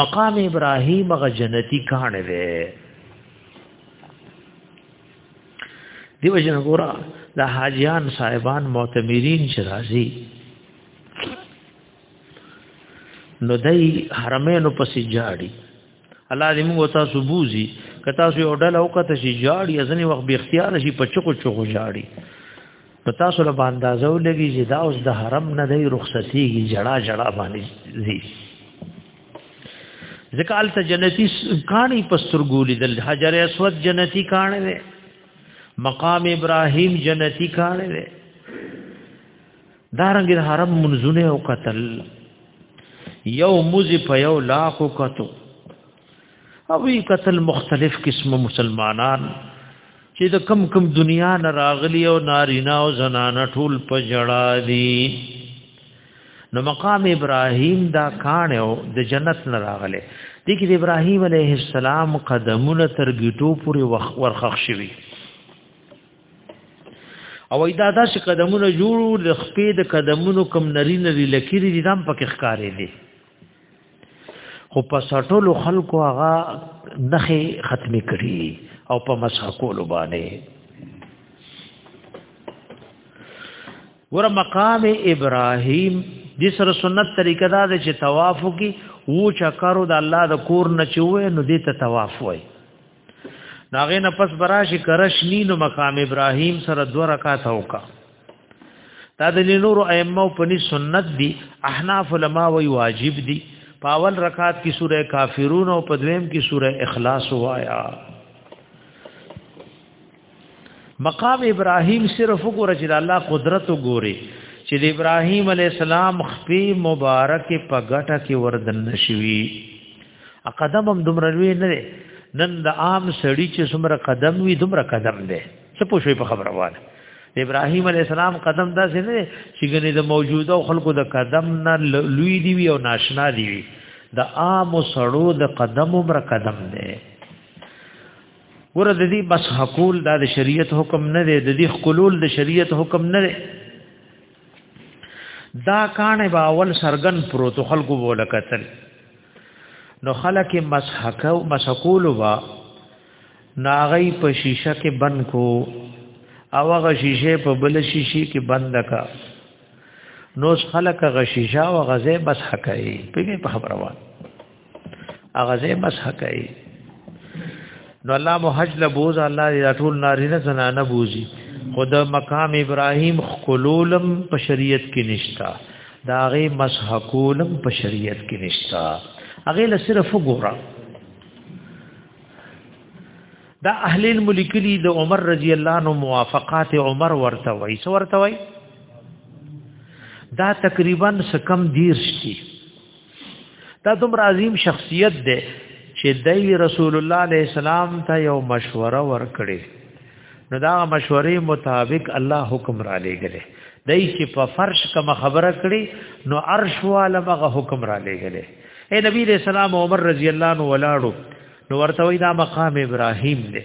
مقام ابراهیم غ جنتی کان دی دیو جن ګورا د حاجیان صاحبان معتمرین چې راځي نو دای حرمینو پسې جاړي الله دې موږ تاسو بوزي که تاسو یو ډله وکړه چې جاړي ځنې وخت به اختیار شي په چکو چکو جاړي په تاسو له باندې ځو لګي چې دا اوس د حرم نه دی رخصتيږي جړه جړه باندې زی ځکه الته جنتی کانی پسترګولې د حجر اسود جنتی کانی دی مقام ابراهیم جنتی کانی دی دارنګ د حرم منځونه او قتل یو موزی په یو لاکو کتو او وی قتل مختلف قسم مسلمانان چې د کم کم دنیا نه راغلی او نارینا او زنانه ټول په جړا دي نو مقام ابراهیم دا کان او د جنت نه راغله د کې ابراهیم علیه السلام قدمونه تر ګټو پورې ورخښ شوی او دا داسې قدمونه جوړو د خپې د قدمونو کم نری نری لکیری دي دام پکې ښکارې دي خو په سټولو خلکو هغه نخې ختمې کړي او په مسح کولو باندې ور مقام ابراهیم د سره سنت طریقه دا ده چې طواف کی وو چکرو د الله د کور نه چوي نو دې ته طواف وای ناغه نه پس براشي کرش نی نو مقام ابراهيم سره دو رکعات وکا دا د نور ائمه په ني سنت دي احناف علما وی واجب دي پاول رکعات کی سوره کافرون او پدویم کی سوره اخلاص وایا مقام ابراهیم صرف وګوره چې الله قدرت وګوري چې د ابراهیم علی السلام خپې مبارک په غټه کې وردن نشوي ا قدم هم دومره لوی نه دی نن د عام سړی چې څومره قدم وي دومره قدم دی څه پوښوي په خبره وانه ابراهیم علی السلام قدم داسې نه دی چې ګنې د موجوده خلکو د قدم نه لوی دی وي او ناشنا دی وي د عام سړو د قدم عمر قدم دی ګوره د دې بس حقول دا د شریعت حکم نه دی د دې خلول د شریعت حکم نه دی دا کانه باول سرګن پروت خلکو بوله کتل نو خلک مسحکو مسحکول وا ناغی په شیشه کې بند کو او هغه شیشه په بل شیشه کې بند کا نو خلک غشیشه او غزه مسحکای په په خبره وانه هغه زې مسح کوي نو الله مو حج له بوز الله دې ټول نارینه زنانه بوزي خود مقام ابراهیم خلولم په شریعت کې نشتا دا غي مسح کولم په شریعت کې نشتا هغه له صرف وګوره دا اهل الملکلی د عمر رضی الله عنه موافقات عمر ورته وای سو ورته وای دا تقریبا سکم دیر شي دا دومره عظیم شخصیت دی چې دای رسول الله علیه السلام ته یو مشوره ورکړي نو دا مشورې مطابق الله حکم را لېګلې دای چې په فرش کوم خبره کړي نو عرش والا مغه حکم را لېګلې اے نبی رسول الله عمر رضی الله عنه ولاړو نو ورته وی دا مقام ابراهیم دی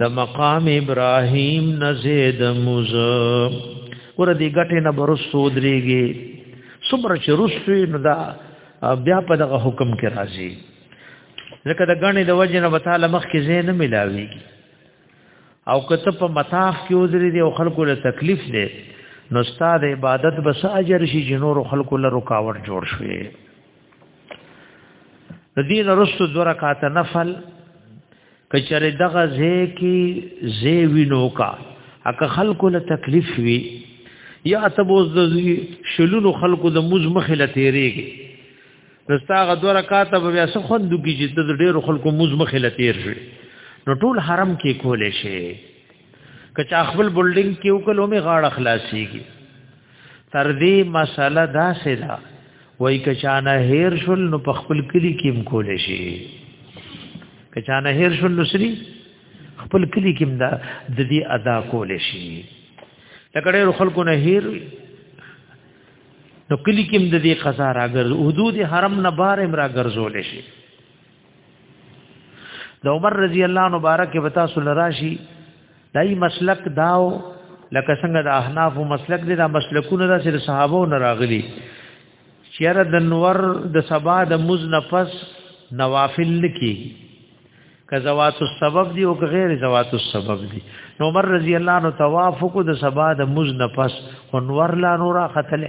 د مقام ابراهیم نزید موز ور دې غټه نه برسو دريږي صبر چې رسوي نو دا بیا په دغه حکم کې راځي ځکه د غنې د وجه نه وتعالى مخ کې زین نه ملاوي او کته په متاف کې وزري دي او خلکو له تکلیف دي نو استاد عبادت بس اجر شي جنور خلکو له رکاوټ جوړ شوي د دین رسو دو رکعات نفل کچره دغه زه کی زه وینو کا اکه خلکو له تکلیف وی یا تبوز د شلونو خلکو د موز مخه له تیریږي رستاغه دوه رکعات به بیا څه خوندو کی چې د ډیرو خلکو موز مخه له تیر شي نو ټول حرم کې کولې شي کچا خپل بلډینګ کې وکړو می غاړه خلاصيږي تر دې مسله دا سره وای کچانه هیر شول نو په خپل کلی کې هم کول شي کچانه هیر شول نو سری خپل کلی کې هم دا د دې ادا کول شي لکه ډېر خلکو نه هیر نو کلی کې هم د دې قضا راګر حدود حرم نه بار هم راګرځول شي د عمر رضی الله عنه مبارک به تاسو لراشي دای مسلک داو لکه څنګه د احناف مسلک دی دا مسلکونه د سر صحابو نه راغلي چیرې د نور د سبا د مز نفس نوافل لکی که زوات السبب دی او که غیر زوات السبب دی نو عمر رضی الله عنه توافق د سبا د مز نفس انور لا نورا قتل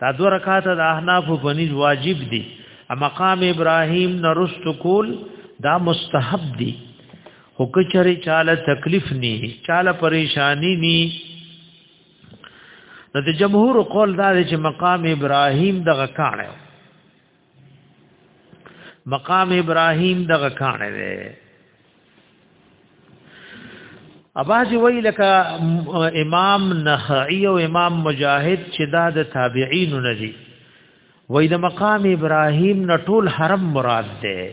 دا دو رکعات د احناف په نيز واجب دي مقام ابراهيم نرست کول دا مستحب دي خو کچره چاله تکلیف ني چاله پریشانی ني نو د جمهور قول دا چې مقام ابراهيم دغه کانه مقام ابراهیم دغه کانه دی اباز وی لکه امام نخعی او امام مجاهد چې دا د تابعین نه دي وای د مقام ابراهیم نه ټول حرم مراد ده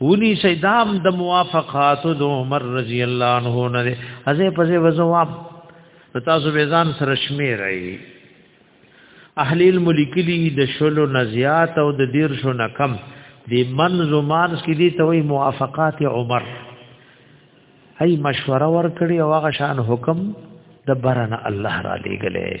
ونی سیدام د موافقات د عمر رضی الله عنه نه ازه پځه وځواب تاسو به ځان سره شمیر ای اهل الملکلی د شلو نزیات او د دیر شو نکم دی منظومان کې دی ته وی موافقات عمر هی مشوره ور کړی او هغه شان حکم د برنه الله را لېګلې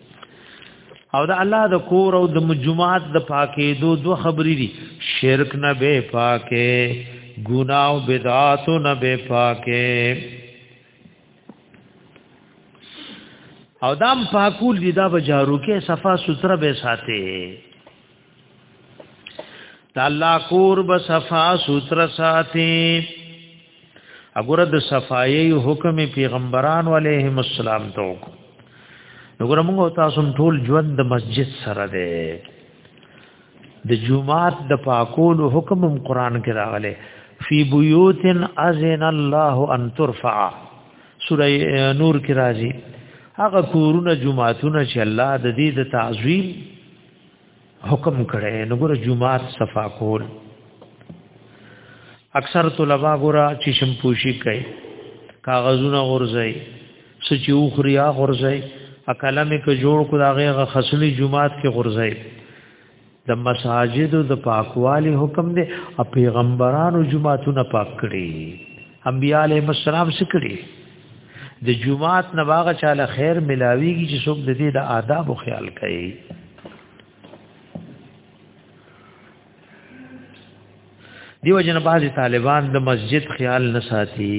او د الله د کور او د مجموعات د پاکې دو دو خبرې دي شرک نه به پاکه ګناه او بدعات نه به پاکه او دام پاکول دي دا بجارو کې صفا سوتره به ساتي دا الله کور به صفا سوتر ساتي اګوره د صفایي حکم پیغمبران علیهم السلام ته وکړو وګوره موږ تاسو ټول ژوند د مسجد سره دی د جمعات د پاکولو حکم هم قران کې راغلی فی بیوت اذن الله ان ترفع سوره نور کې راځي هغه کورونه جمعاتونه چې الله د دې د تعظیم حکم کړي نو ګره جمعات صفا کول اکثر طلبه ګره چې شمپوشي کوي کاغذونه غورځي سچ یو خریا غورځي اکلم کې جوړ کو داغه خصلی جمعات کې غورځي د مساجد د پاکوالي حکم دی او پیغمبرانو جمعاتونه پاک کړي انبیاء علیهم السلام سکړي د جمعات نه واغه چاله خیر ملاویږي چې څوک د دې د آداب او خیال کوي دیو جن باز طالبان د مسجد خیال نه ساتي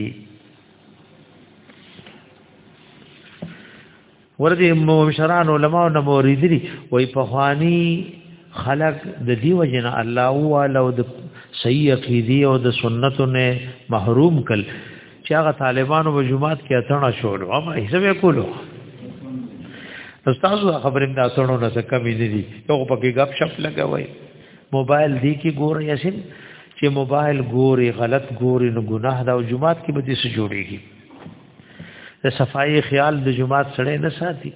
وردی مشران علما او نموریدلی وای په خوانی خلق د دیو جن الله او لو د صحیح عقیدی او د سنتو نه محروم کل چې هغه طالبانو په جمعات کې اتنه شول او ما حساب کولو استاد خبرې دا اتنه نه څه کمی نه دي یو پکې غب شپ لګوي موبایل دی کې ګور یاسین چې موبایل ګوري غلط ګوري نو ګناه دا او جمعات کې به دې څه جوړيږي د صفای خیال د جماعت سره نه ساتي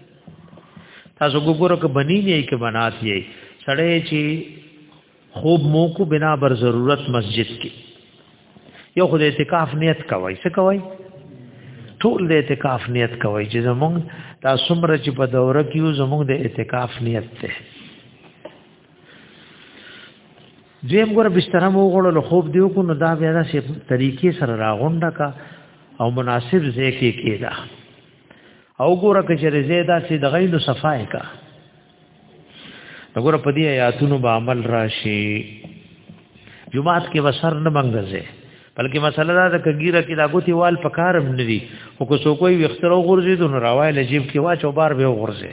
تاسو وګورئ ک بنی نه کې بنات یې سره چې خوب مو کو بنا بر ضرورت مسجد کې یو خو د اعتکاف نیت کوي څه کوي ټول د اعتکاف نیت کوي چې زمونږ تاسو مر چې په دوره کې زمونږ د اعتکاف نیت ته دویم ګور بستر مو غړل خوب دیو کو نو دا بیا داسې طریقې سره راغونډه کا او مناسب ځای کې کېدا او ګور کچره ځای داسې د غیلو صفای کا وګوره په دې آیاتونو به عمل راشي جمعات کې وسر نه منګزه بلکې مسله دا د کګیره کې دا ګوتی وال پکارم ندي او کو سو کوئی وخترو غورځي دون راوای لجیب کې واچو بار به غورځي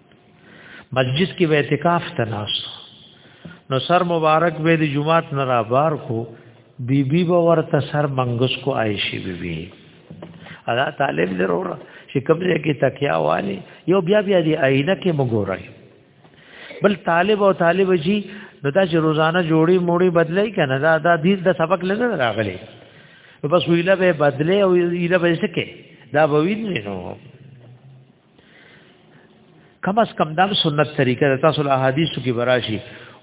مسجد کې به اعتکاف ته ناس نو سر مبارک به د جمعات نه را بار کو بی بی به ورته سر منګس کو عائشی بی بی ادا طالب ضرور چې کمزې کې تکیا والی یو بیا بیا دی آینه کې مګورای بل طالب او طالب جی نو دا چې روزانه جوړي موړي بدلای کنه دا دا دې د سبق لږه راغلي بس ویله به بدله او ویله به سکه دا به ویني نو کم از کم دام سنت طریقه ده تاسو له حدیثو کې براشي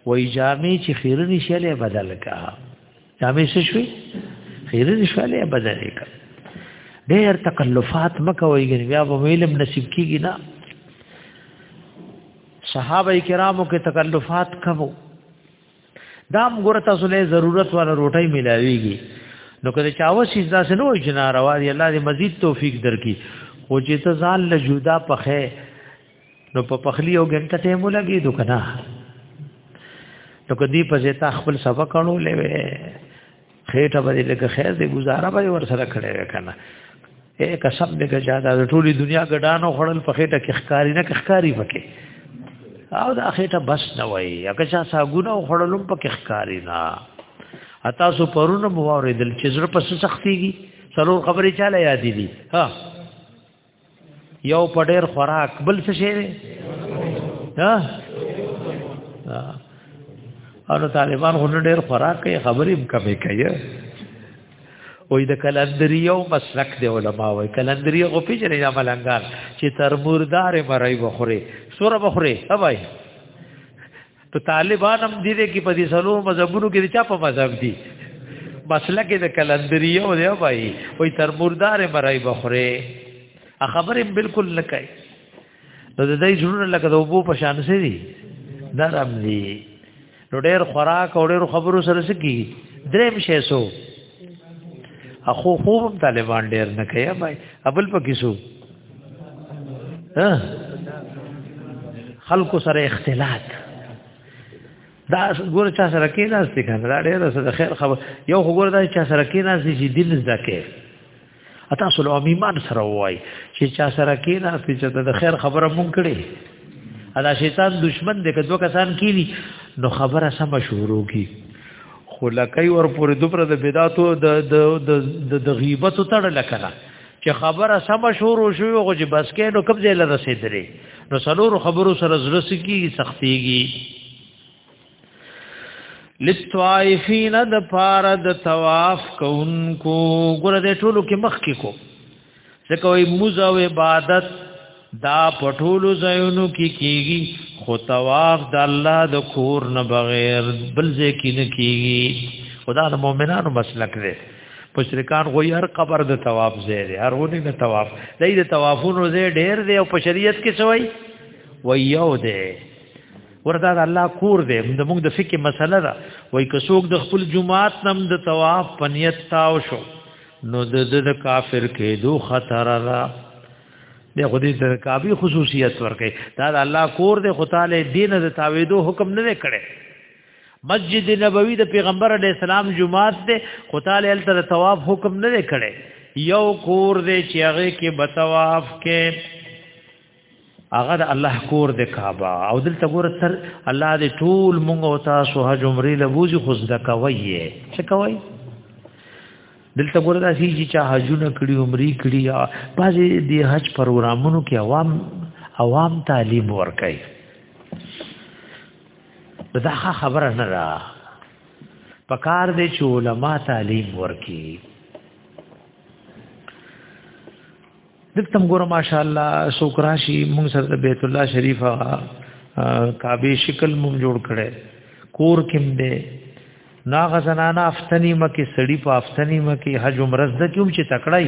وای جامې چې خیرنی شله بدل کا جامې څه شوي خیرنی شله بدل کا ډېر تکلفات مکوي ګنې بیا به علم نصیب کیږي نه صحابه کرامو کې تکلفات کمو دا موږ تاسو له ضرورت ولا روټي ملاويږي نو کله چې اوس شي ځاسه نو چې ناروا دی الله دې مزید توفیق درکړي خو چې ته ځان له جدا پخې نو په پخلی او ګنټه ته مو لګي دو کنه نو کدی په زیتا خپل سبق کړو لوي خېټه به لکه خیر دې گزاره به ور سره کړې وکنه اے قسم دې ګجا دا ټولي دنیا ګډانو خړل په خېټه کې ښکاری نه ښکاری پکې او دا خېټه بس نه وای هغه چا ساګونه خړلم پکې ښکاری نه اتا سو پرونه مواردل چې زړه پس سختيږي څلور خبرې چاله یادې دي ها یو په ډیر خوراک بل څه شي ها او طالبان هنه ډیر خوراک کوي خبرې کمې کوي وې د کلندری یو مسلک دی علما وې کلندری غو پیژنې یا ملنګار چې تر مردار مرای بخوري سور بخوري اوبای ته طالبان هم دي دي کې په دې سلو مذهبونو کې چا په مذهب دي مسله کې د کلندریو دی وای وای تر مردار مرای بخره ا خبره بالکل نه کوي نو د دې جنون لکه د وبو په شان سي دي نرم دي نو ډېر خوراک او ډېر خبرو سره سکی دریم شې سو اخو خو هم طالبان ډیر نه کوي بای ابل پکې شو خلکو سره اختلاط دا ګور چا سره کې نه ستې کنه دا ډیر سره خیر خبر یو خو ګور دا چا سره کې نه چې دین زده کې اته اصل او ایمان سره وای چې چا سره کې نه استي چې د خیر خبره مونږ کړي ادا شیطان دشمن دې کدو کسان کینی نو خبره سم شروع کی خو لکای ور پورې دوپره د بدعاتو د د د د غیبت تړ لکلا چې خبره سم شروع شو غو چې بس کې نو کب ځای لرسېدلې نو سلور خبرو سره زړه سکی سختيږي للطائفین د پار د طواف کوونکو ګره د ټولو کې مخ کې کو ځکه وي موز او عبادت دا پټولو ځایونو کې کیږي خو طواف د الله د کور نه بغیر بل ځای کې نه کیږي خدا د مؤمنانو مسلک دی مشرکان غوی هر قبر د طواف ځای دی هر ونه د طواف دای د طوافونو ځای ډیر دی او په شریعت کې سوی ویو دی وردا د الله کور دی د موږ د فقې مسله ده وای که څوک د خپل جمعات نم د طواف پنیت تاو شو نو د د کافر کېدو خطر را د خودي د کابي خصوصیت ورکې دا د الله کور دی خو تعالی دین د تاویدو حکم نه کړي مسجد نبوي د پیغمبر علی السلام جمعات دی خو تعالی ال تر طواف حکم نه کړي یو کور دی چې هغه کې بتواف کې هغه د الله کور د کعبه او دلته ګور تر الله دې ټول مونږ او تاسو حج عمرې لبوزي خو زده کوي څه کوي دلته ګور دا سي چې چا حجونه کړی عمرې کړی بعضي د حج پروګرامونو کې عوام عوام تعلیم ورکړي دا خبره نه را پکار دې چې علما تعلیم ورکړي دلته ګوره ماشاءالله سوکراشي موږ سره د بیت الله شریف کعبه شکل موږ جوړ کړي کور کېم دې نا غزنانا افتنی مکه سړی په افتنی مکه حج عمره زده کوم چې تکړای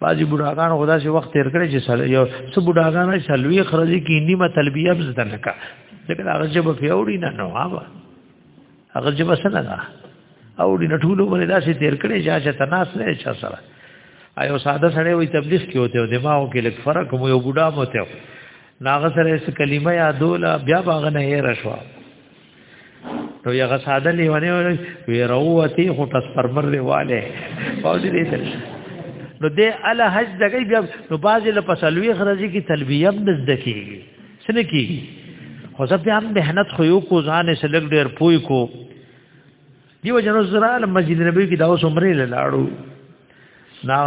باجی بډاګان خدا سي وخت تیر کړی چې سل یو څه بډاګان شلوي خرجي کې نیمه تلبیه بزدل کا ځکه هغه جب پیوړی نه نو هاوه هغه چې بسنه ده او دې نټولو باندې داسې تیر کړي چې چې تناس نه چا سره ایو ساده سره وي تبلیغ کې وته او دماغ کې لک فرق مو یو بوډا مو ته ناغه سره اس کلمه یادوله بیا باغ نه هې رشوا نو یغه ساده لیونه وی روتی خو تاسو پرمر دیواله پاو دې دې نو دې ال حج دګي بیا نو باز له پسلوي خرجي کی تلبیه بزدکیږي سنه کیږي خو زه بیا مهنت خو یو کو ځان سره لګ ډیر پوي کو دیو جنو زرا مسجد نبی کې دا اوس عمره لاړو نا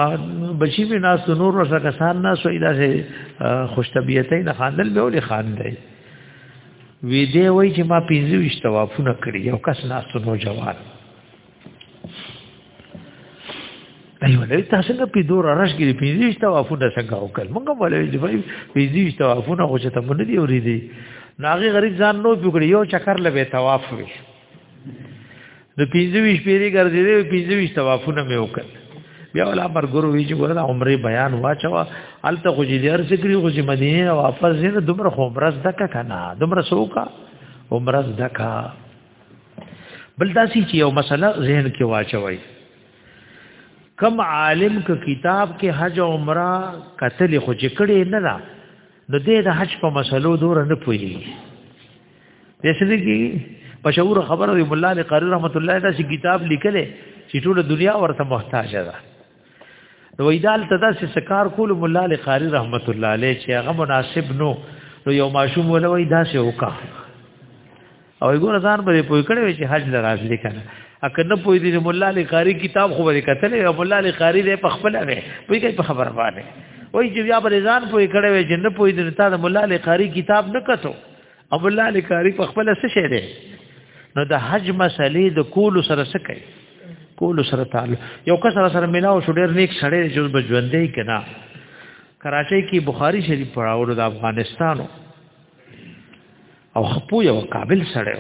بچی می ناس نور ورسه کسان ناس وې دا خوش طبيعتې نه خاندل به ولې خان دی وی دی وای چې ما 25 توافونه کړی یو کس ناس نو جوان ایو لري تاسو څنګه په دور راشګری پیزیش توافونه څنګه وکړ موږ ولې چې وای پیزیش توافونه خو چې ته مونږ دی اورې دي ناغي غریب ځان نو پکړي یو چکر لبه طواف وي د پیزویش پیری ګرځې دی پیزویش توافونه مې وکړ بیا ولا پر ګورو وی چې ګوره عمره بیان واچو الته خو دې هر سکري خو چې مدینه واپس نه دومره خو برز دک کنه دومره سوکا عمره دکا بل داسي چې یو مسله ذهن کې واچوي کم عالم ک کتاب کې حج او عمره کتل خو چې کړي نه دا نو دې د حج په مسلو دور نه پوي دې څه دي په شعور خبره دی مولا علی قاری رحمت الله دا چې کتاب لیکل چې ټول دنیا ورته محتاج ده نو ویدال تدا سې سکار کول مولا علی قاری رحمت الله علیه چې هغه مناسب نو نو یو ماشوم ولوي دا سې وکا او ګور ځان به پوي کړي چې حج لراز لیکنه اکه نه پوي دي مولا علی قاری کتاب خو ورې کتل او مولا علی قاری دې په خپل نه پوي کوي په خبره باندې وای چې بیا به ځان پوي کړي چې نه پوي دي تا د مولا علی قاری کتاب نه کتو ابو الله لکاری په خپل څه شه دی نو د حج مسلې د کول سره څه کوي کول سره تعلق یو کس سره سره ملاو شو ډیر نیک سړی جز بجوندې کنا کراچۍ کې بخاری شریف پڑھاولو د افغانستانو او خپو یو قابل سړی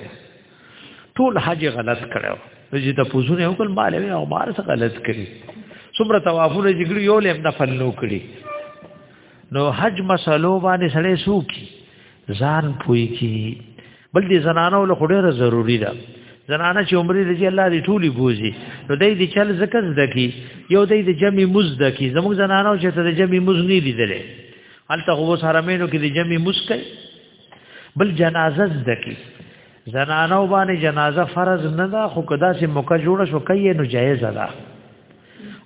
ټول حج غلط کړو چې ته پوزونه یو کل مال او مار څه غلط کړی څومره توافونه جګړي یو لیم نفل نو کړی نو حج مسلو باندې سړی سوکي ځان پوي کی بل دې زنانو له خډه ضروری ده زنانه چې عمرې دې الله دې ټولي بوزي نو دې دې چل زکه زدکی یو دې دې جمع مزدکی زموږ زنانو چې ته جمع مز نه لیدلې الته هو سره مینو کې دې جمع مز کوي بل جنازه زدکی زنانو باندې جنازه فرض نه ده خو کدا سي موقع جوړه شو کوي نو جایز ده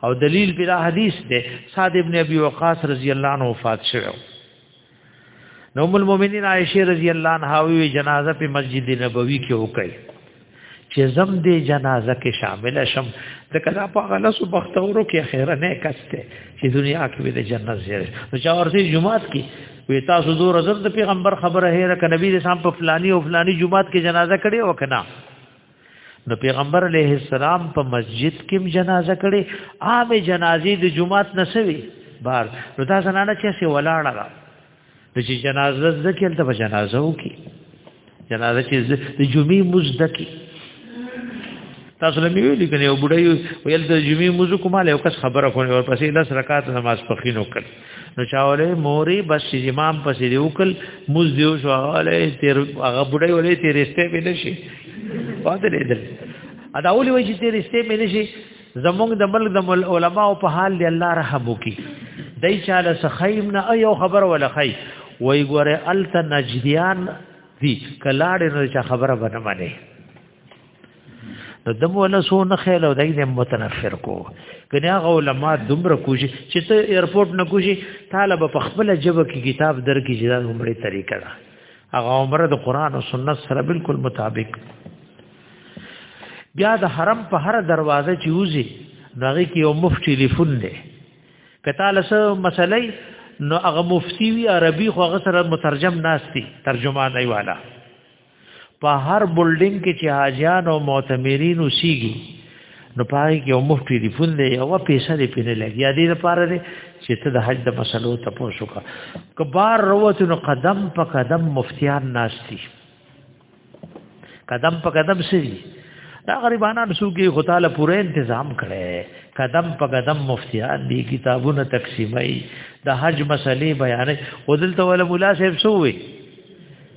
او دلیل پر حدیث ده صاد ابن ابي وقاص رضی الله عنه وفات شوه نو ام المؤمنین عائشه رضی الله عنها وی جنازه په مسجد نبوي کې وکړي چې زم دې جنازه کې شامل شم د کله په غلا سو بختورو کې خیره نه کسته چې دنیا کې به د جنت زیره نو چا ورته جمعات کې وی تاسو زور زر د پیغمبر خبره هره ک نبی د سام په فلانی او فلانی جمعات کې جنازه کړي او کنا نو پیغمبر علیه السلام په مسجد کې جنازه کړي عام جنازې د جمعات نسوي بار نو دا زنانه چې سي ولاړه را د چې جنازه ذکر ته جنازه وکي جنازه چې د جمعې مزدکی تاسو لمې ویلي کنه یو بډای ویل د جمعې مزو کومه له کس خبره کوي ورپسې 10 رکعات نماز پخینو کړ نو چاوله موري بس امام پسې دی وکل مز دیو شو هغه تیر هغه بډای ولې تیرسته به نشي پاتې لیدل ادا اولی وای چې تیرسته به نشي زمونږ د ملک د علماء په حال دی الله رحم وکي دای چاله سخیم نه ایو خبر ولا خی وای ګوره الت نجدیان دی کلاړ نه خبره بنه باندې نو دمو له سو نه خېل او دای دې متنفر کو کني هغه علما دومره کوشي چې ته ایرپورټ نه کوشي طالب په خپل جبه کې کتاب درکې چې دا عمره طریقه ده هغه عمره د قران او سنت سره بالکل مطابق بیا د حرم په هر دروازه چې وزي دغه کې یو مفت ټلیفون دی کته لسه مسلې نو هغه مفتی وی عربي خو هغه سره مترجم ناشتي ترجمان ایواله په هر بلډینګ کې چې حاجیان او معتمرین اوسېږي نو پای کې یو مفت ټلیفون دی یو پیسې دی پینې لګي ا دې لپاره دی چې ته د حج د مسلو ته پوښوکا کبار وروته نو قدم په قدم مفتیان ناشتي قدم په قدم سری دا غریبانان سوګي غتاله پوره تنظیم کړي قدم په قدم مفتیان دي کتابونه تقسیمای د حج مسلې بیانې ودلته ول مولا صاحب سووي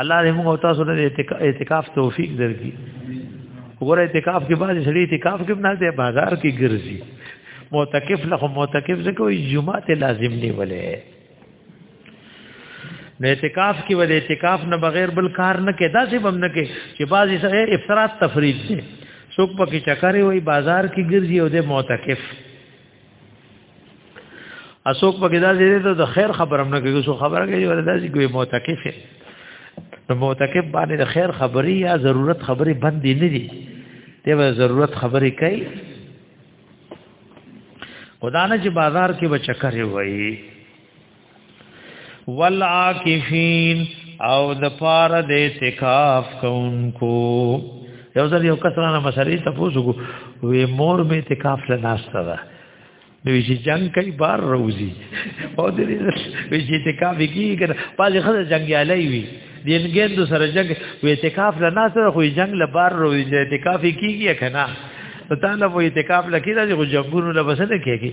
الله دې موږ تاسو ته اعتکاف توفیق درکړي وګوره اعتکاف کې بعضې سړي اعتکاف کې نه دی بازار کې ګرځي معتکف له معتکف ځکه وي جمعه ته لازم دی ولې نو اعتکاف کې ولې اعتکاف نه بغیر بل کار نه کې داسې بم نه کې چې بعضې سړي افطارات تفرید دي څوک پکې چکرې وي بازار کې ګرځي او د معتکف اسوک پکې دا زیره ته د خیر خبره نه کوي سو خبره کوي ول دا چې ګوي معتکف نو معتکف باندې د خیر خبري یا ضرورت خبري باندې نه دي ته به ضرورت خبري کوي خدانه چې بازار کې بچکرې وایي والعاکفین او د پار د اعتکاف کوونکو یو ځل یو کسرانه مسلې ته پوښتنه وې مور مې اعتکاف له ناشته ده نو چې جنگ کوي بار روزي او دې چې اعتکاف کیږي کنه پاجي خزه جنگیالي وي دین ګند سره جنگ و اعتکاف له ناس سره خو جنگ له بار روي اعتکاف کیږي کنه ته له اعتکاف لکې راځي خو جنگونو له بسنه کیږي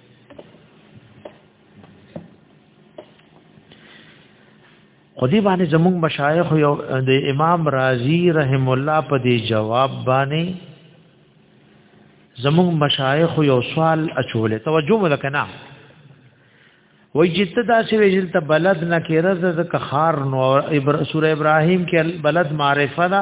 خو دې باندې زموږ مشایخ یو د امام رازی رحم الله په دې جواب باندې زموږ مشایخ یو سوال اچولې توجه وکنا وای چې ته دا چې ویل ته بلد نه کېره د کخار نو سوره ابراهیم کې بلد معرفه ده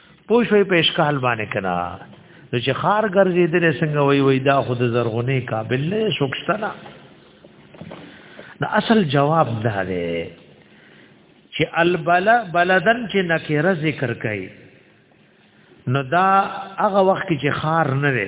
پوه شوي په اشکال باندې کنا نو چې خار ګرځېدل څنګه وای وای دا خود زرغونی قابل نه شوکشتنا نو اصل جواب دا دی چې البلا بلدن چې نکره ذکر کړي نو دا هغه وخت چې خار نه وي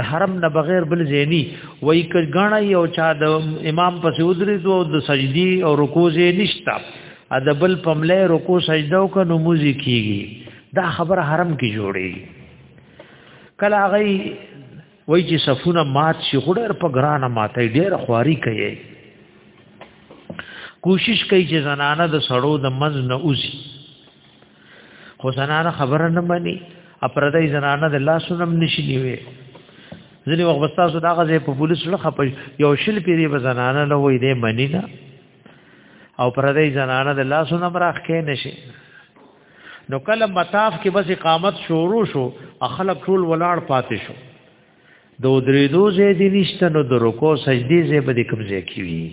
د حرم نه بغیر بل زینی وای ک غاڼه یو چا د امام په سودری دو د سجدی او رکوع زی نشتا ادبل پملې رکوع سجده او ک نموزی کیږي دا خبر حرم کې جوړي کله هغه وای چې صفونه مات شي خډر په ګرانه ماته ډیر خواري کوي کوشش کوي چې زنانه د سړو د منځ نه اوسي خو زنانه خبره نه مني اپردای زنانه د الله سنم نشي نیوي ځنی وخت بستا سو دا غزه په پولیس له خپ یو شل پیری به زنانه له وې دې منی نه او پردای زنانه د الله سنم راخ کې نشي نو کله مطاف کې بس اقامت شروع شو اخلق ټول ولاړ پاتې شو دو درې دو زې دي نشته نو د رکو سجدي زې به د کوم ځای کې وي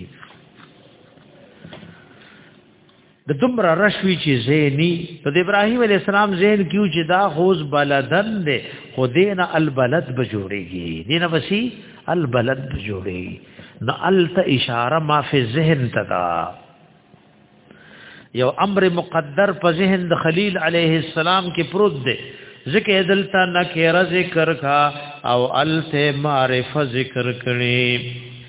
د دومره رشوی چې زینی ته د ابراهیم علی السلام زین کیو چې دا غوز بلدن دی خو دین البلد به جوړیږي دین وسی البلد به جوړیږي نو الت اشاره ما فی ذهن تدا یو امر مقدر په ذهن د خلیل علیه السلام کې پروت دی ذکر دلتا نکره ذکر کا او الت معرفه ذکر کړي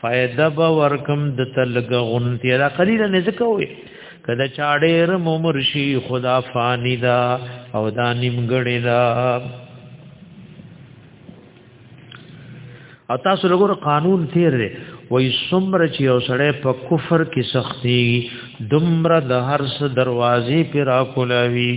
فائدہ به ورکم د تلګ غنتی دا قلیل نه زکوي کدا چاډېر مرشي خدا فانی دا او دا نیمګړی دا او تاسو لګور قانون تیر دی وای سمر چې او سړی په کفر کې سختی دمر د هرڅ دروازې پر اکولوي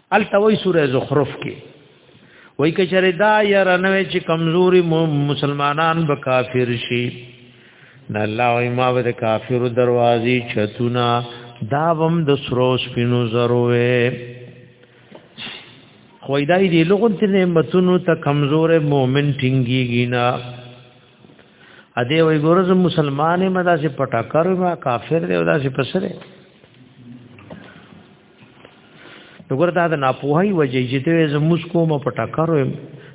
التوي سوره زخرف کې وای کچره دا یاره نوې چې کمزوري مسلمانان به کافر شي نه الله او ما به کافر دروازې چتونا دا وم د سرو سپینو زروې خویدای دی لغون تی نعمتونو تا کمزور مومن ټینګی گینا اده وی ګورز مسلمانې مدا سي پټا کر ما کافر دی ودا سي پسره وګوره دا د ناپوهي وجې چې ته زموږ کومه په ټکر وي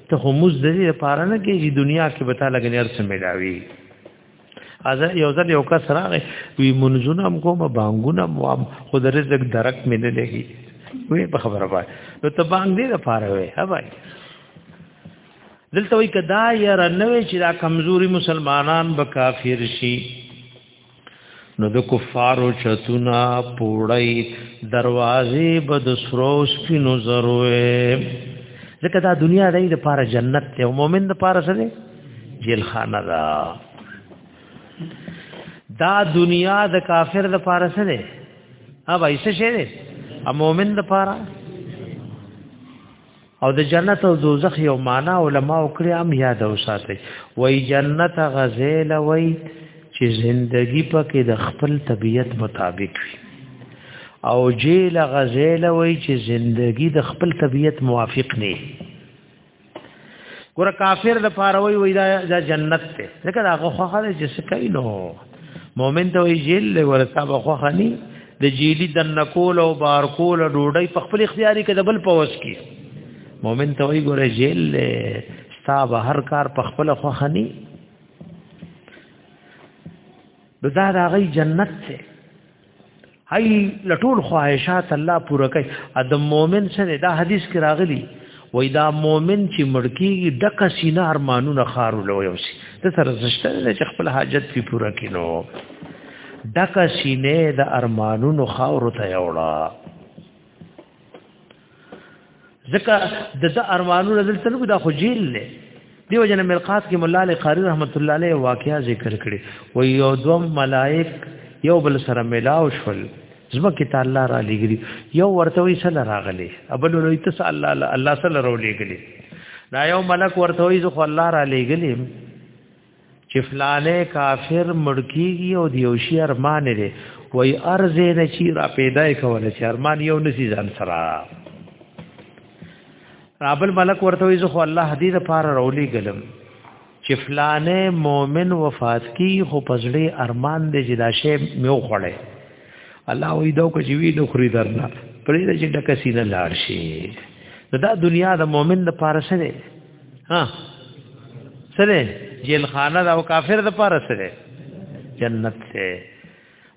ته خو موږ د دې لپاره نه کې چې دنیا کې به تا لګنې ارسه ملاوي از یو ځل یو کس راغی وی منځونه هم کوم بانګونه هم خو د رزق درک مې نه لګي وی په خبره وای نو ته بانګ دې لپاره وای ها بھائی دلته وی کدا یې رنوي چې دا کمزوري مسلمانان به کافر شي نو د کفارو چتونا پوړی دروازې بد سرو سپینو زروې ځکه دا دنیا دای د پاره جنت ته مؤمن د پاره سره جیل خانه دا دا دنیا د کافر د پاره سره ها وایسه شه دی مؤمن د پاره او د جنت او دوزخ یو معنا علما او کړی هم یاد اوساتي وای جنت غزیل وای چې زندگی پکې د خپل طبیعت مطابق وي او جیل غزیل وای چې زندگی د خپل طبیعت موافق نه ګور کافر د پاره وای وای دا جنت ته ځکه هغه خو خاله چې سکه نو مؤمن ته وی جیل له ورثه به خو خني د جیلی د نکول او بار کول ډوډۍ په خپل اختیاري کې د بل پوس کې مؤمن ته وی ګوره جیل له ستاب هر کار په خپل خو خني دا د هغه جنت ته هي لټول خواهشات الله پوره کوي ادم مؤمن سره دا حدیث کې راغلی وای دا مؤمن چې مړکیږي د قسینه ارمانونه خارو لویوسي د سره زشته چې خپل حاجت پی پوره کینو د قسینه د ارمانونو خارو ته یوړه ځکه د د ارمانو نظر تل کو دا خو جیل نه دیو جن مرقات کې مولا علی قاری رحمت الله علیه واقعیا ذکر کړي و یو دو ملائک یو بل سره ملاو شول زما کې تعالی را لګري یو ورته وی سره راغلی ابل نو ایت الله الله سره را لګري دا یو ملک ورته وی زه الله را لګري چې فلانه کافر مړکیږي او دیو شی ارمان لري وای ارز نه چی را پیدا کول چې ارمان یو نسی ځان سره رابل ملک ورته وی زه الله دې لپاره رولی ګلم چې فلانه مؤمن وفات کی خو پزړې ارمان دې جدا شی میو خړې الله وی دا کو جیوی نو خری درنا پرې دې چې ډکه سینه لاړ شي دا دنیا د مؤمن لپاره څه ها سره جیل خانه دا کافر د پاره سره جنت ته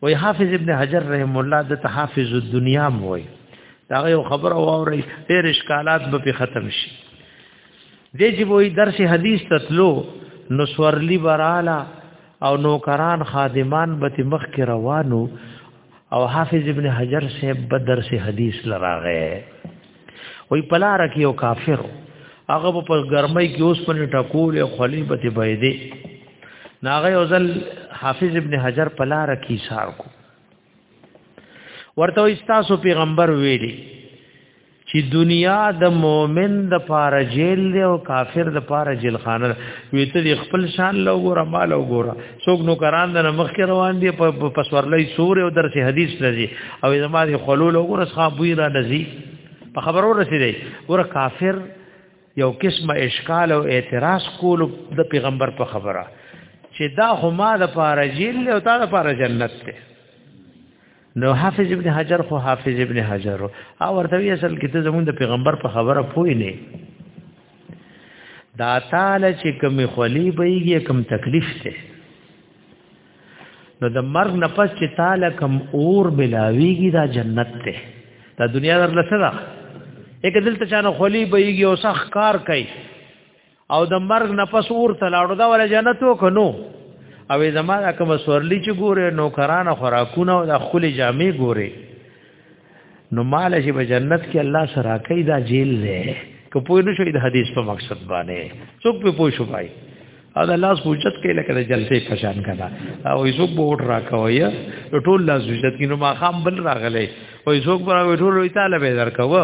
وای حافظ ابن حجر رحم الله د تحافظ الدنیا موي دا یو خبر او اوري ډېر اشکالات به په ختم شي د چې وای درس حدیث تتلو نو سورلی برالا او نوکران خادمان به مخ کې روانو او حافظ ابن حجر سے بدر سے حدیث لراغه وی پلار کې یو کافر هغه په ګرمۍ کې اوس پنې ټکول او خلی به دی بيدې ناغه اوزل حافظ ابن حجر پلار کې سار کو ورته استاسو پیغمبر ویلي چې دنیا د مؤمن د پاره جیل دی او کافر د پاره جیل خانه وی ته خپل شان لوګره مال وګوره څوک نو کران د مخ کې روان دي په پسورلې سور او درس حدیث لري او زماري خلول او ګرس خان بوی را نزي په خبرو رسیدي ور کافر یو قسمه اشکال او اعتراض کول د پیغمبر په خبره چې دا هما د پاره جیل او تا د پاره جنت ته نو حافظ ابن حجر خو حافظ ابن حجر او ورته وی اصل کې ته زمونږ د پیغمبر په خبره پوي نه دا تعالی چې کوم خلی بېږي کوم تکلیف ته نو د مرګ نه پس چې تعالی کوم اور بلاویږي دا جنت ته دا دنیا در لسره یک دلته چانه خلی بېږي او سخ کار کوي او د مرګ نه پس اور ته لاړو دا ول جنت وکنو او زما دا کوم سورلی چې ګوره نوکران خوراکونه او د خپل جامې ګوره نو مال چې په جنت کې الله سره کوي دا جیل نه کو پوه نه شوی د حدیث په مقصد باندې څوک په پوه شو پای او د الله سوچت کې لکه د جلسې پشان کړه او یوسف بوټ راکوي ټول لا سوچت کې نو ما خام بل راغلی او یوسف پر ټول وی تعالی به درکوه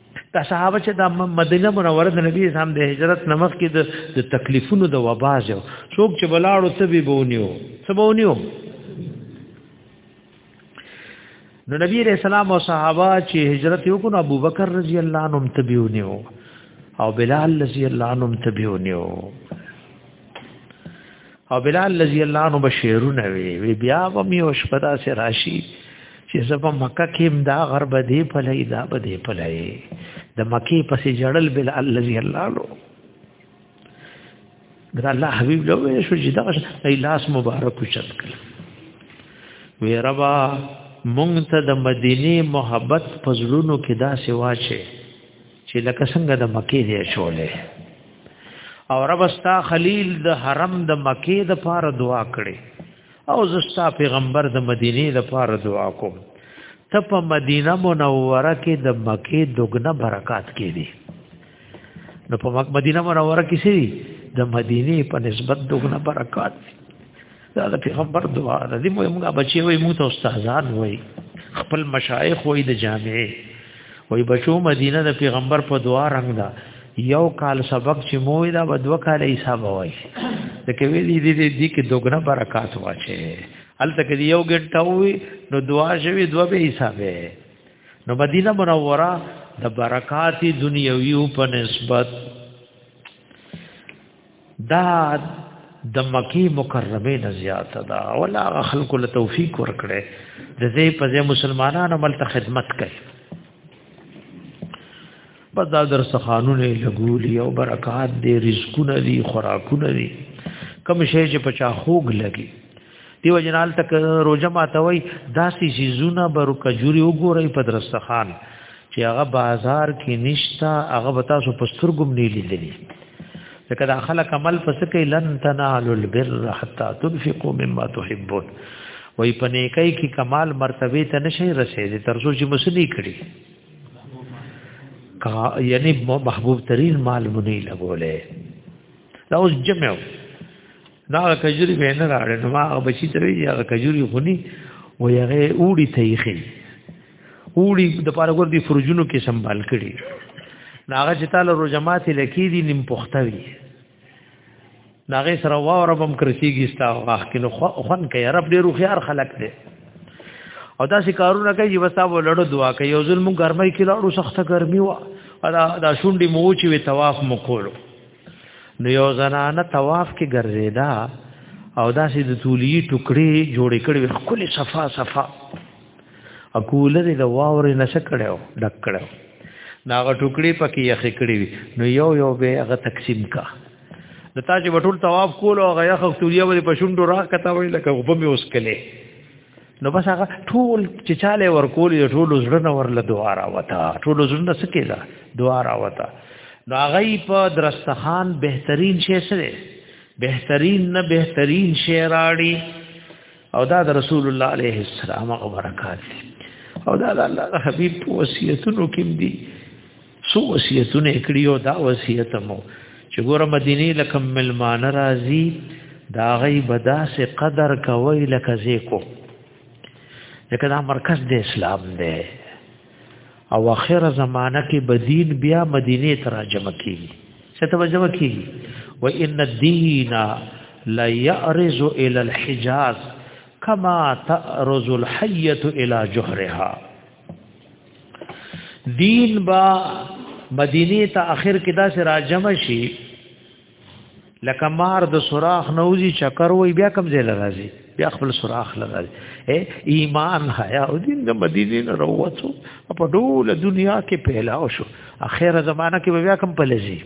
دا صحابه چې د مدینه منوره د نبی اسلام د هجرت نمخ کې د د تکلیفونو د وبا جو څوک چې بلاړو ته به بونیو سبونیو نو نبی رسول الله او صحابه چې هجرت یو کو ابو بکر رضی الله عنه تبیونیو او بلال رضی الله عنه تبیونیو او بلال رضی الله عنه بشیرونه وی وی بیا و می او شپدا سے راشی چې زب مکه کې دا غرب دی په لای دا به دی په لای د مکی پسې جړل بلال رضی الله عنه دا الله حبیب لو شو چې دا لاس مبارک چت کړ وی ربا مونږ ته د مدینه محبت پزړونو کې دا سوا چې چې لکه څنګه د مکی دی شولې او رب استا خلیل د حرم د مکه د پاره دعا کړي او زستا پیغمبر د مدینه د پاره دعا کوم ته په مدینه منوره کې د مکه دغنه برکات کړي نو په مدینه منوره کې سي د مدینه په نسبت دغنه برکات دي دا د پیغمبر دعا ده دې موږ بچي وي موږ ته استادان وي خپل مشایخ وي د جامعې وي بچو مدینه د پیغمبر په دعا رنگ ده یو کال سبق چې مو دا ودو کال حساب وای د کوي دې دې دې کې دوګنا برکات واچي الته کې یو ګټه وي نو دعا شوی دوه به حساب نو مدینه منوره د برکات دنیوي په نسبت دا د مکی مکرمه نه زیات دا ولا خلق له توفیق ورکړي د دې په ځای مسلمانانو مل ته خدمت کوي په دا در سخانونه لګولي او برکات دې رزقونه دي خوراکونه دي کوم شی چې په چا خوګ لګي دیو جنال تک روزه ماتوي داسې زیزونه برو کجوري وګورئ په درستخان چې هغه بازار کې نشتا هغه به تاسو په سترګم نه لیدلی ځکه دا خلک عمل پس کوي لن تنالوا البر حتا تنفقوا مما تحبون وای په نیکۍ کې کمال مرتبه ته نشي رسېږي تر څو چې مسلي کړي کا یعنی محبوب ترین مال مونږ لګولې دا اوس جمعو دا کجوري به نه راړې نو ما هغه بچی ته وی هغه کجوري خونی و هغه اوړي ته یې خې اوړي د پاره ګور دي فرجونو کې سنبال کړي ناغه چې تعالی روجمات لکی دي نیم پختوي ناغه سره وا ربم کرسيږي ستا واخ کې نو خون کې رب دې روخي هر خلق دې او دا شي کارونه کوي چې وستا ولړو دعا کوي یو ظلم ګرمۍ کې لاړو سخته ګرمي وا دا دا شونډي مو چې وي طواف مو کولو نو یو زنانه طواف کې ګرځیدا او داسې د تولی ټوکړي جوړې کړې خپل صفا صفا اکولره د واورې نشه کړو ډک کړو ناغه ټوکړي پکې یخ کړې وي نو یو یو به هغه تقسیم کا د تا چې بټول طواف کول او هغه یخ تولیه ولې په شونډو راکته وي لکه وبمې اوس کله نو بس هغه ټول چې چاله ورکول یو ټول زړه ورله دعا را وتا ټول زړه سکه دا دعا را وتا نو هغه په درستخان بهترین شی سره بهترین نه بهترین شی راړي او دا د رسول الله علیه السلام او برکات او دا د الله حبیب وصیتونو کې دي سو وصیتونه کړیو دا وصیت مو چې ګوره مدینه لکه ملمان راضی دا غي بدا سه قدر کوي لکه زیکو لکه دا مرکز د اسلام دی او اخر زمانہ کې بدین بیا مدینه ته راجم کیږي څه ته راجم کیږي و ان الدین لا يعرض الى الحجاز كما تعرض الحيه الى جهرها دین با مدینه ته اخر کې دا سره راجم شي لکه مار د سوراخ نوځي چکر وای بیا کم ځای لراځي بیا خپل سوراخ لراځي اے ایمان حیا او دین د مدینه نه وروته په ټول دنیا کې پهلا او شو اخره زمانہ کې بیا کم پلځي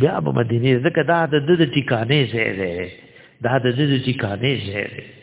بیا په مدینه ځکه دا د د ټیکانې ځای دی دا د د ټیکانې ځای دی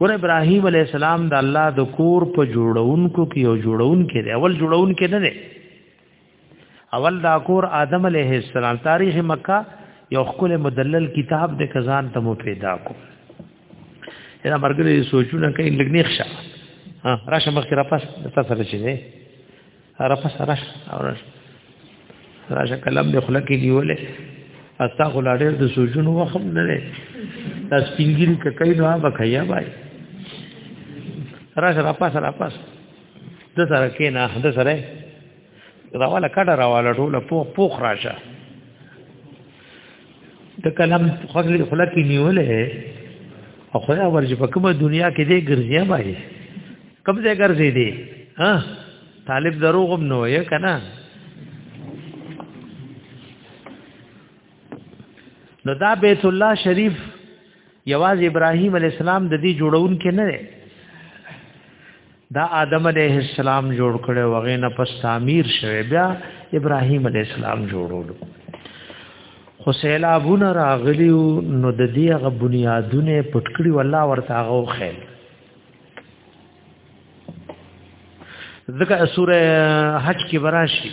ور ابراهيم عليه السلام د الله د کور په جوړونکو کې یو جوړونکو دی اول جوړونکو نه دی اول دا کور آدم عليه السلام تاریخ مکه یو خپل مدلل کتاب د کزان ته مو پیدا کو دا مرګري سوچونه کوي لګنیخ شه ها راشه مخکې را پاس تاسو سره چي سره په سره او راشه کلم د خلک دی ولې استا غلاډر د سوجونو وخم نه لري دا سپینګری ککې نو هغه خیا بای راشه را پاس را پاس د سره کې نه د سره راواله کډه راواله ټوله پوخ پوخ راشه د کلم خپل خلک نیولې او خو یا ورځ په کومه دنیا کې دې ګرځیا باندې کوم ځای ګرځې دې ها طالب دروغم نو یې کنه نو دا بیت الله شریف یواز ابراهیم علی السلام د دې جوړون کې نه دا آدم علیه السلام جوړ کړي وغه نه پس تعمیر شوه بیا ابراهیم علیه السلام جوړولو خو سیلابونه راغلی نو د دې غ بنیادونه پټکړي والله ورته هغه خیر ذکر سوره حج کې براشي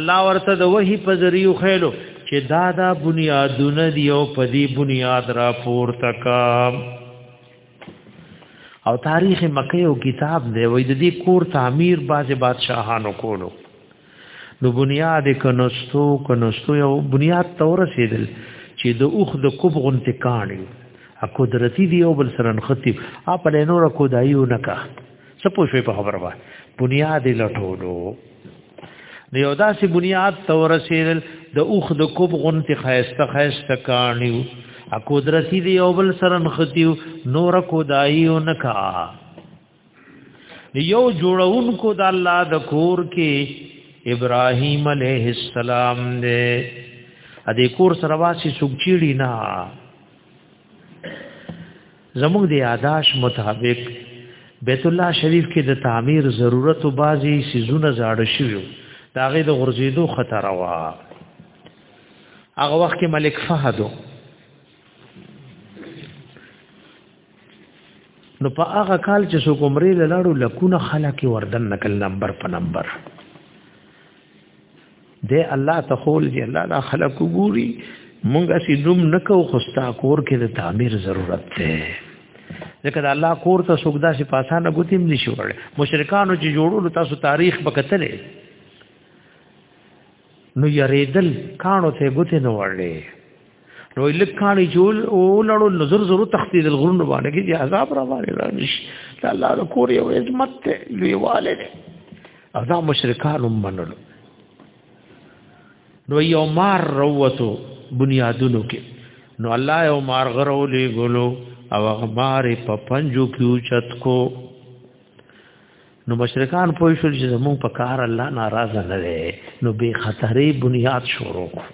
الله ورته د وحی په ذریعہ خېلو چې دا دا بنیادونه دی او په دې بنیاد را پورته کا او تاریخ مکه یو کتاب دی وای د دې کور تعمیر باز بادشاہانو کولو نو بنیاد کنوستو کنوستو یو بنیاد تور سیدل چې د اوخ د کوب غنت کانی ا قدرتی دی او بل سره نختی اپ له نور کو دایو نکا څه پوښوي په خبره وای بنیاد لټولو نو یو داسې بنیاد تورسیل د اوخ د کوب غونتی خیسته خیسته کانیو ا قدرتی دی یو بل سره نختیو نور کو دایو نکا یو جوړون کو د الله د کور کې ابراهیم علیه السلام دی ا دې کور سره واسي سوچیړی نه زموږ د یاداش مطابق بیت الله شریف کې د تعمیر ضرورت او بازي سيزونه زاړه شوی دا غي د غرزیدو خطر وا هغه وخت کې ملک فهد نو په هغه کال چې څوک عمرې لاړو لکونه خلک وردن نکل نمبر په نمبر دې الله ته خول دې الله دا خلق ګوري مونږه سي دوم نکو خوستا کور کې د تعمیر ضرورت ده ځکه دا الله کور ته سوګدا سي پاسانه ګوتیم نشي وړ مشرکانو چې جوړول تاسو تاریخ بکتلې نو یریدل کانو ته ګوتې نه وړلې نو لکانې جول او لړو نظر زرو تختی د غرونو باندې کې عذاب را باندې را نشي دا الله د کور یو عظمت ته لوی والي دی او دا مشرکان هم منلو نو یو مار روتو بنیادونو کې نو الله یو مار غرو لې ګلو او هغه مار په پنجو کې اوچت کو نو مشرکان پوه شول چې زموږ په کار الله ناراضه نه دی نو به خطرې بنیاد شروع کړ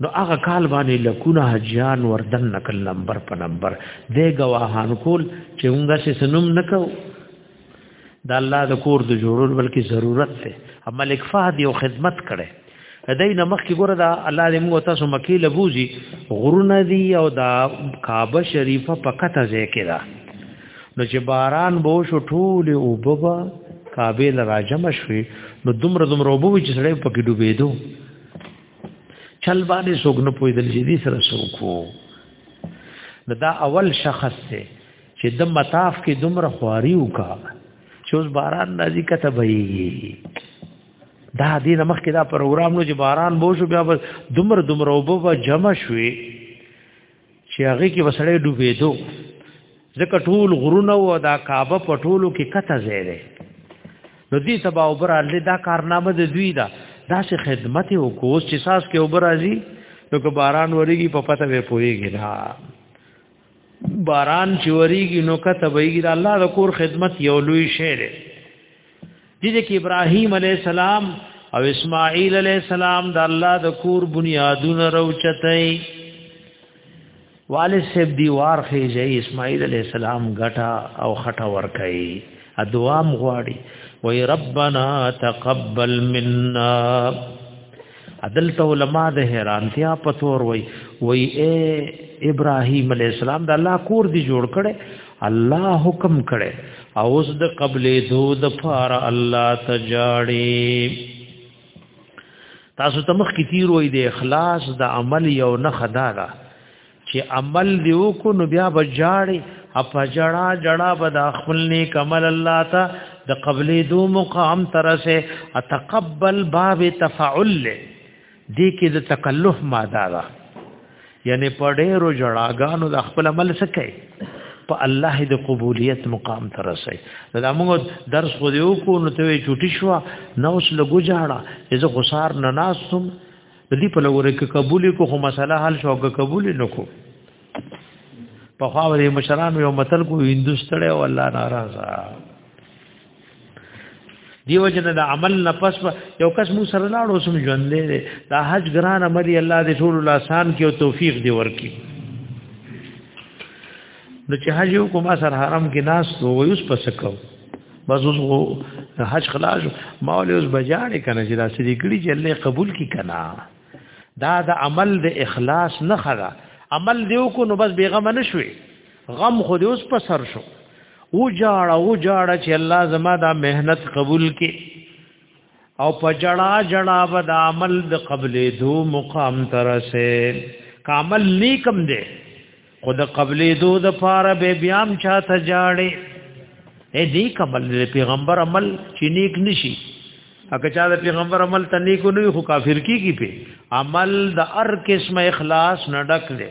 نو هغه کال باندې لکونه حجیان وردن نکل نمبر په نمبر د گواهان کول چې موږ سه سنم نکو دا الله د کور د جوړول بلکې ضرورت ته ملک فهد یو خدمت کړي دای نه مخ کې ګوره دا الله دې موږ تاسو مکی لبوزي غرونه دی او دا کعبه شریفه په کته ځای کې ده نو چې باران بو شو ټول او بابا کابل راجم شوي نو دومره دومره وبو چې سړی پکې ډوبېدو چل باندې سوګنه پویدل چې دې سره سوکو نو دا اول شخص دی چې د مطاف کې دومره خواري وکا چې اوس باران راځي کته بهيږي دا دې نمخ کې دا پروګرام نو چې باران بو شو بیا دومره دومره وبو جمع شوي چې هغه کې وسړې ډوبې دو ځکه ټول غرونه او دا کعبه په ټولو کې کته زیره نو دې سبا او بر الله دا کارنامه د دوی دا داسې خدمت او کوس چې ساس کې او بر راځي نو که باران وریږي په پته به پويږي نه باران چې وریږي نو کته ویږي الله د کور خدمت یو لوی شی دی دي چې ابراهيم عليه السلام او اسماعيل عليه السلام د الله د کور بنيادونه روچتای والد سیب دیوار خېږي اسماعیل علی السلام غټا او خټا ور کوي ادوام غواړي وای ربنا تقبل منا عدل ته علما د حیرانتیا په تور وای وای اے ابراهیم علی السلام د الله کور دی جوړ کړي الله حکم کړي او اوس د قبلې دو د فار الله تجاړي تاسو ته مخ کثیر وای د اخلاص د عمل یو نه خدارا چې عمل دی وکړو نو بیا به جاړي اپ جړا جړا به د خپل نیک عمل الله ته د قبلې دو مقام ترسه اتقبل باب تفعل دې کې د تکلف ماده ده یعنی په ډېرو جړاګانو د خپل عمل سکه په الله د قبولیت مقام ترسه دا موږ درس خو دیو کو نو ته چټی شو نو اوس لګو جاړه زه غسار نه ناسم د دې په لور کې قبول کو خو مسله حل شو که قبول نه کو په خوا د مشران یو متل کو هندوستړی او الله ناراضه دیو جن د عمل نه پس یو کس مو سره لاړو سم ژوند دی دا حج ګران عملی الله دې ټول لاسان کې او توفیق دی ورکی نو چې حج یو کوم اثر حرم کې ناس نو ویوس پس کو بس اوس حج خلاص ما ولې اوس بجاړې کنه چې دا سړي کړي چې الله قبول کی کنه دا د عمل د اخلاص نه خره عمل دیو کو نو بس بیغم نه شوي غم خو دې اوس په سر شو و جاړه و جاړه چې الله زما دا مهنت قبول کړي او په جړا جړا به د عمل د قبلې دو مقام ترسه کامل نیکم دی خود قبلې دو د پاره به بیام چاته جاړي اے دی کمل پیغمبر عمل چې نیک نشي اګه چا د پیغمبر عمل ته نیکو نه خو کافر کیږي په عمل د هر قسم اخلاص نه ډک دی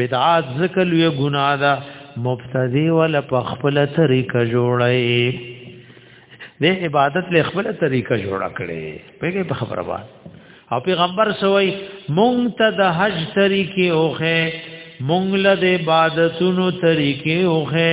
بدعات ذکر یو ګناه ده مبتدی ول په خپل طریقه جوړي د عبادت له خپل طریقه جوړه کړي پیګه په خبره باندې او پیغمبر سوئی مونږ ته د حج طریقې اوخه مونږ له عبادتونو طریقې اوخه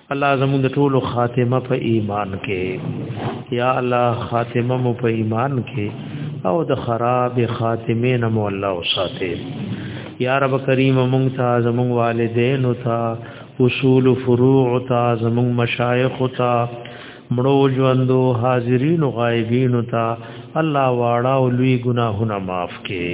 الله زموږ د ټولو خاتمه په ایمان کې یا الله خاتمه مو په ایمان کې او د خراب خاتمه نه مو الله وساته یا رب کریم مونږ ته زموږ والدین او ته اصول فروع او ته زموږ مشایخ او ته مړو ژوندو حاضرین او غایبین او ته الله واړه او لوی ګناهونه معاف کړي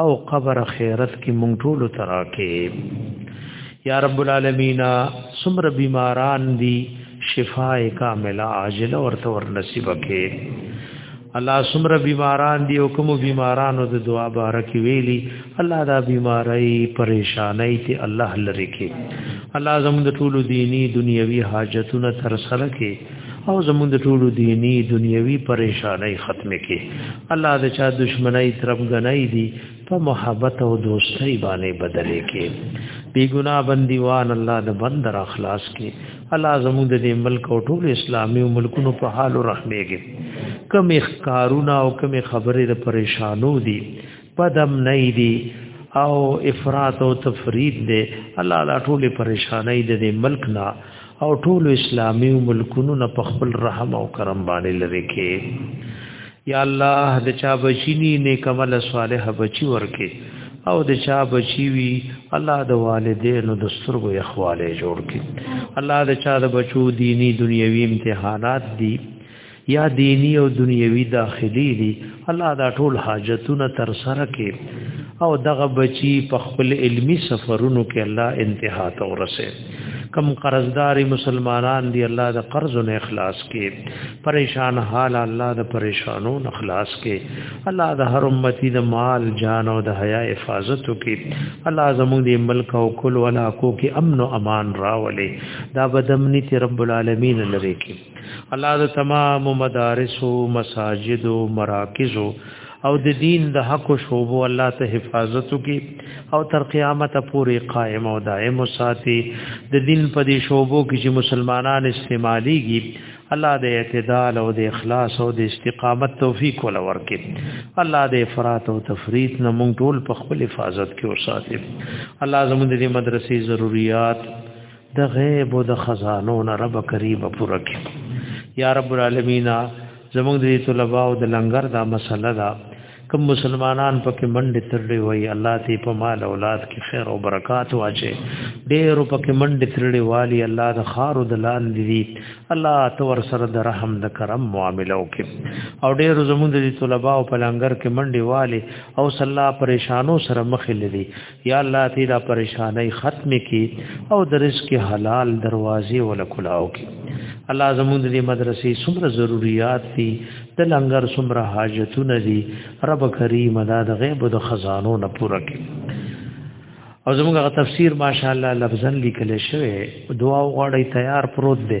او قبر خیرت کې مونږ ټول تراکه یا رب العالمین سمر بیماران دی شفاء کامله عاجله ورته ور نصیب کړي الله سمر بیماران دی او کوم بیمارانو د دعا بارک ویلی الله دا بیماری پریشانای ته الله لری کې الله زموږ ټول دینی دنیوي حاجتونه تر سره کې او زموږ د ټولو دینی دنیوي پریشانای ختمه کې الله د چا دشمنی طرف غنای دي په محبت او دوستۍ باندې بدلې کې بی ګنا بندیوان الله د بندر اخلاص کې الله زموږ د دې ملک او ټول اسلامي ملکونو په حال رحمېږي کم اخکارونه او کم خبرې د پریشانو دي پدم نه دی او افراط او تفرید دی الله لا ټول پریشانای دی ملک نه او ټول اسلامی ملکونو نه په خپل رحم او کرم باندې لری کې یا الله د چا بچینی نیک عمل صالح بچی ورکه او د چا بچی وی الله د والدینو د سترګو اخواله جوړ کړي الله د چا د بچو دینی دنیوي امتحانات دي یا دینی او دنیوي داخلي دي الله دا ټول حاجتونه تر سره کې او دغه بچي په خپل علمی سفرونو کې الله انتها ته ورسه کم قرضدار مسلمانان دی الله د قرض نه اخلاص کې پریشان حال الله د پریشانو نه اخلاص کې الله د هر امتی د مال جان او د حیا حفاظت کې الله زموږ د ملک او کل ولا کو کې امن او امان راولې دا بدمنی تی رب العالمین لري کې الله د تمام مدارس او مساجد او مراکز او د دین د حق او شوبو الله ته حفاظت کی او تر قیامت پورې قائم او دائم ساتي د دین په دې شوبو کې چې مسلمانان استعماليږي الله دې اعتدال او د اخلاص او د استقامت توفیق ول ورکړي الله دې افراط او تفریط نه مونږ ټول په خپل حفاظت کې وساتي الله زموږ دې مدرسې ضرورت د غیب او د خزانو نه رب کریم پوره کړي یا رب العالمین زموږ د طلباء او د لنګر دا مسله ده کوم مسلمانان پکې منډه ترړي وای الله دې په مال اولاد کې خیر او برکات واچي ډېر پکې منډه ترړي والی الله د خار او د لال دي الله تور سره د رحم د کرم معاملو کې او ډېر زموږ د طلباء او پلنګر کې منډه والی او صلا پریشانو سره مخ لري یا الله تی دا پریشانای ختم کی او د رزق حلال دروازې ول کلاو کی الله زموږ د مدرسې څومره ضرورت دي د لنګر څومره حاجتونه دي رب کریم دا د غیب د خزانو نه پوره کی او زموږ تفسیر ماشاءالله لفظن لیکل شوی دعا غواړی تیار پروت دی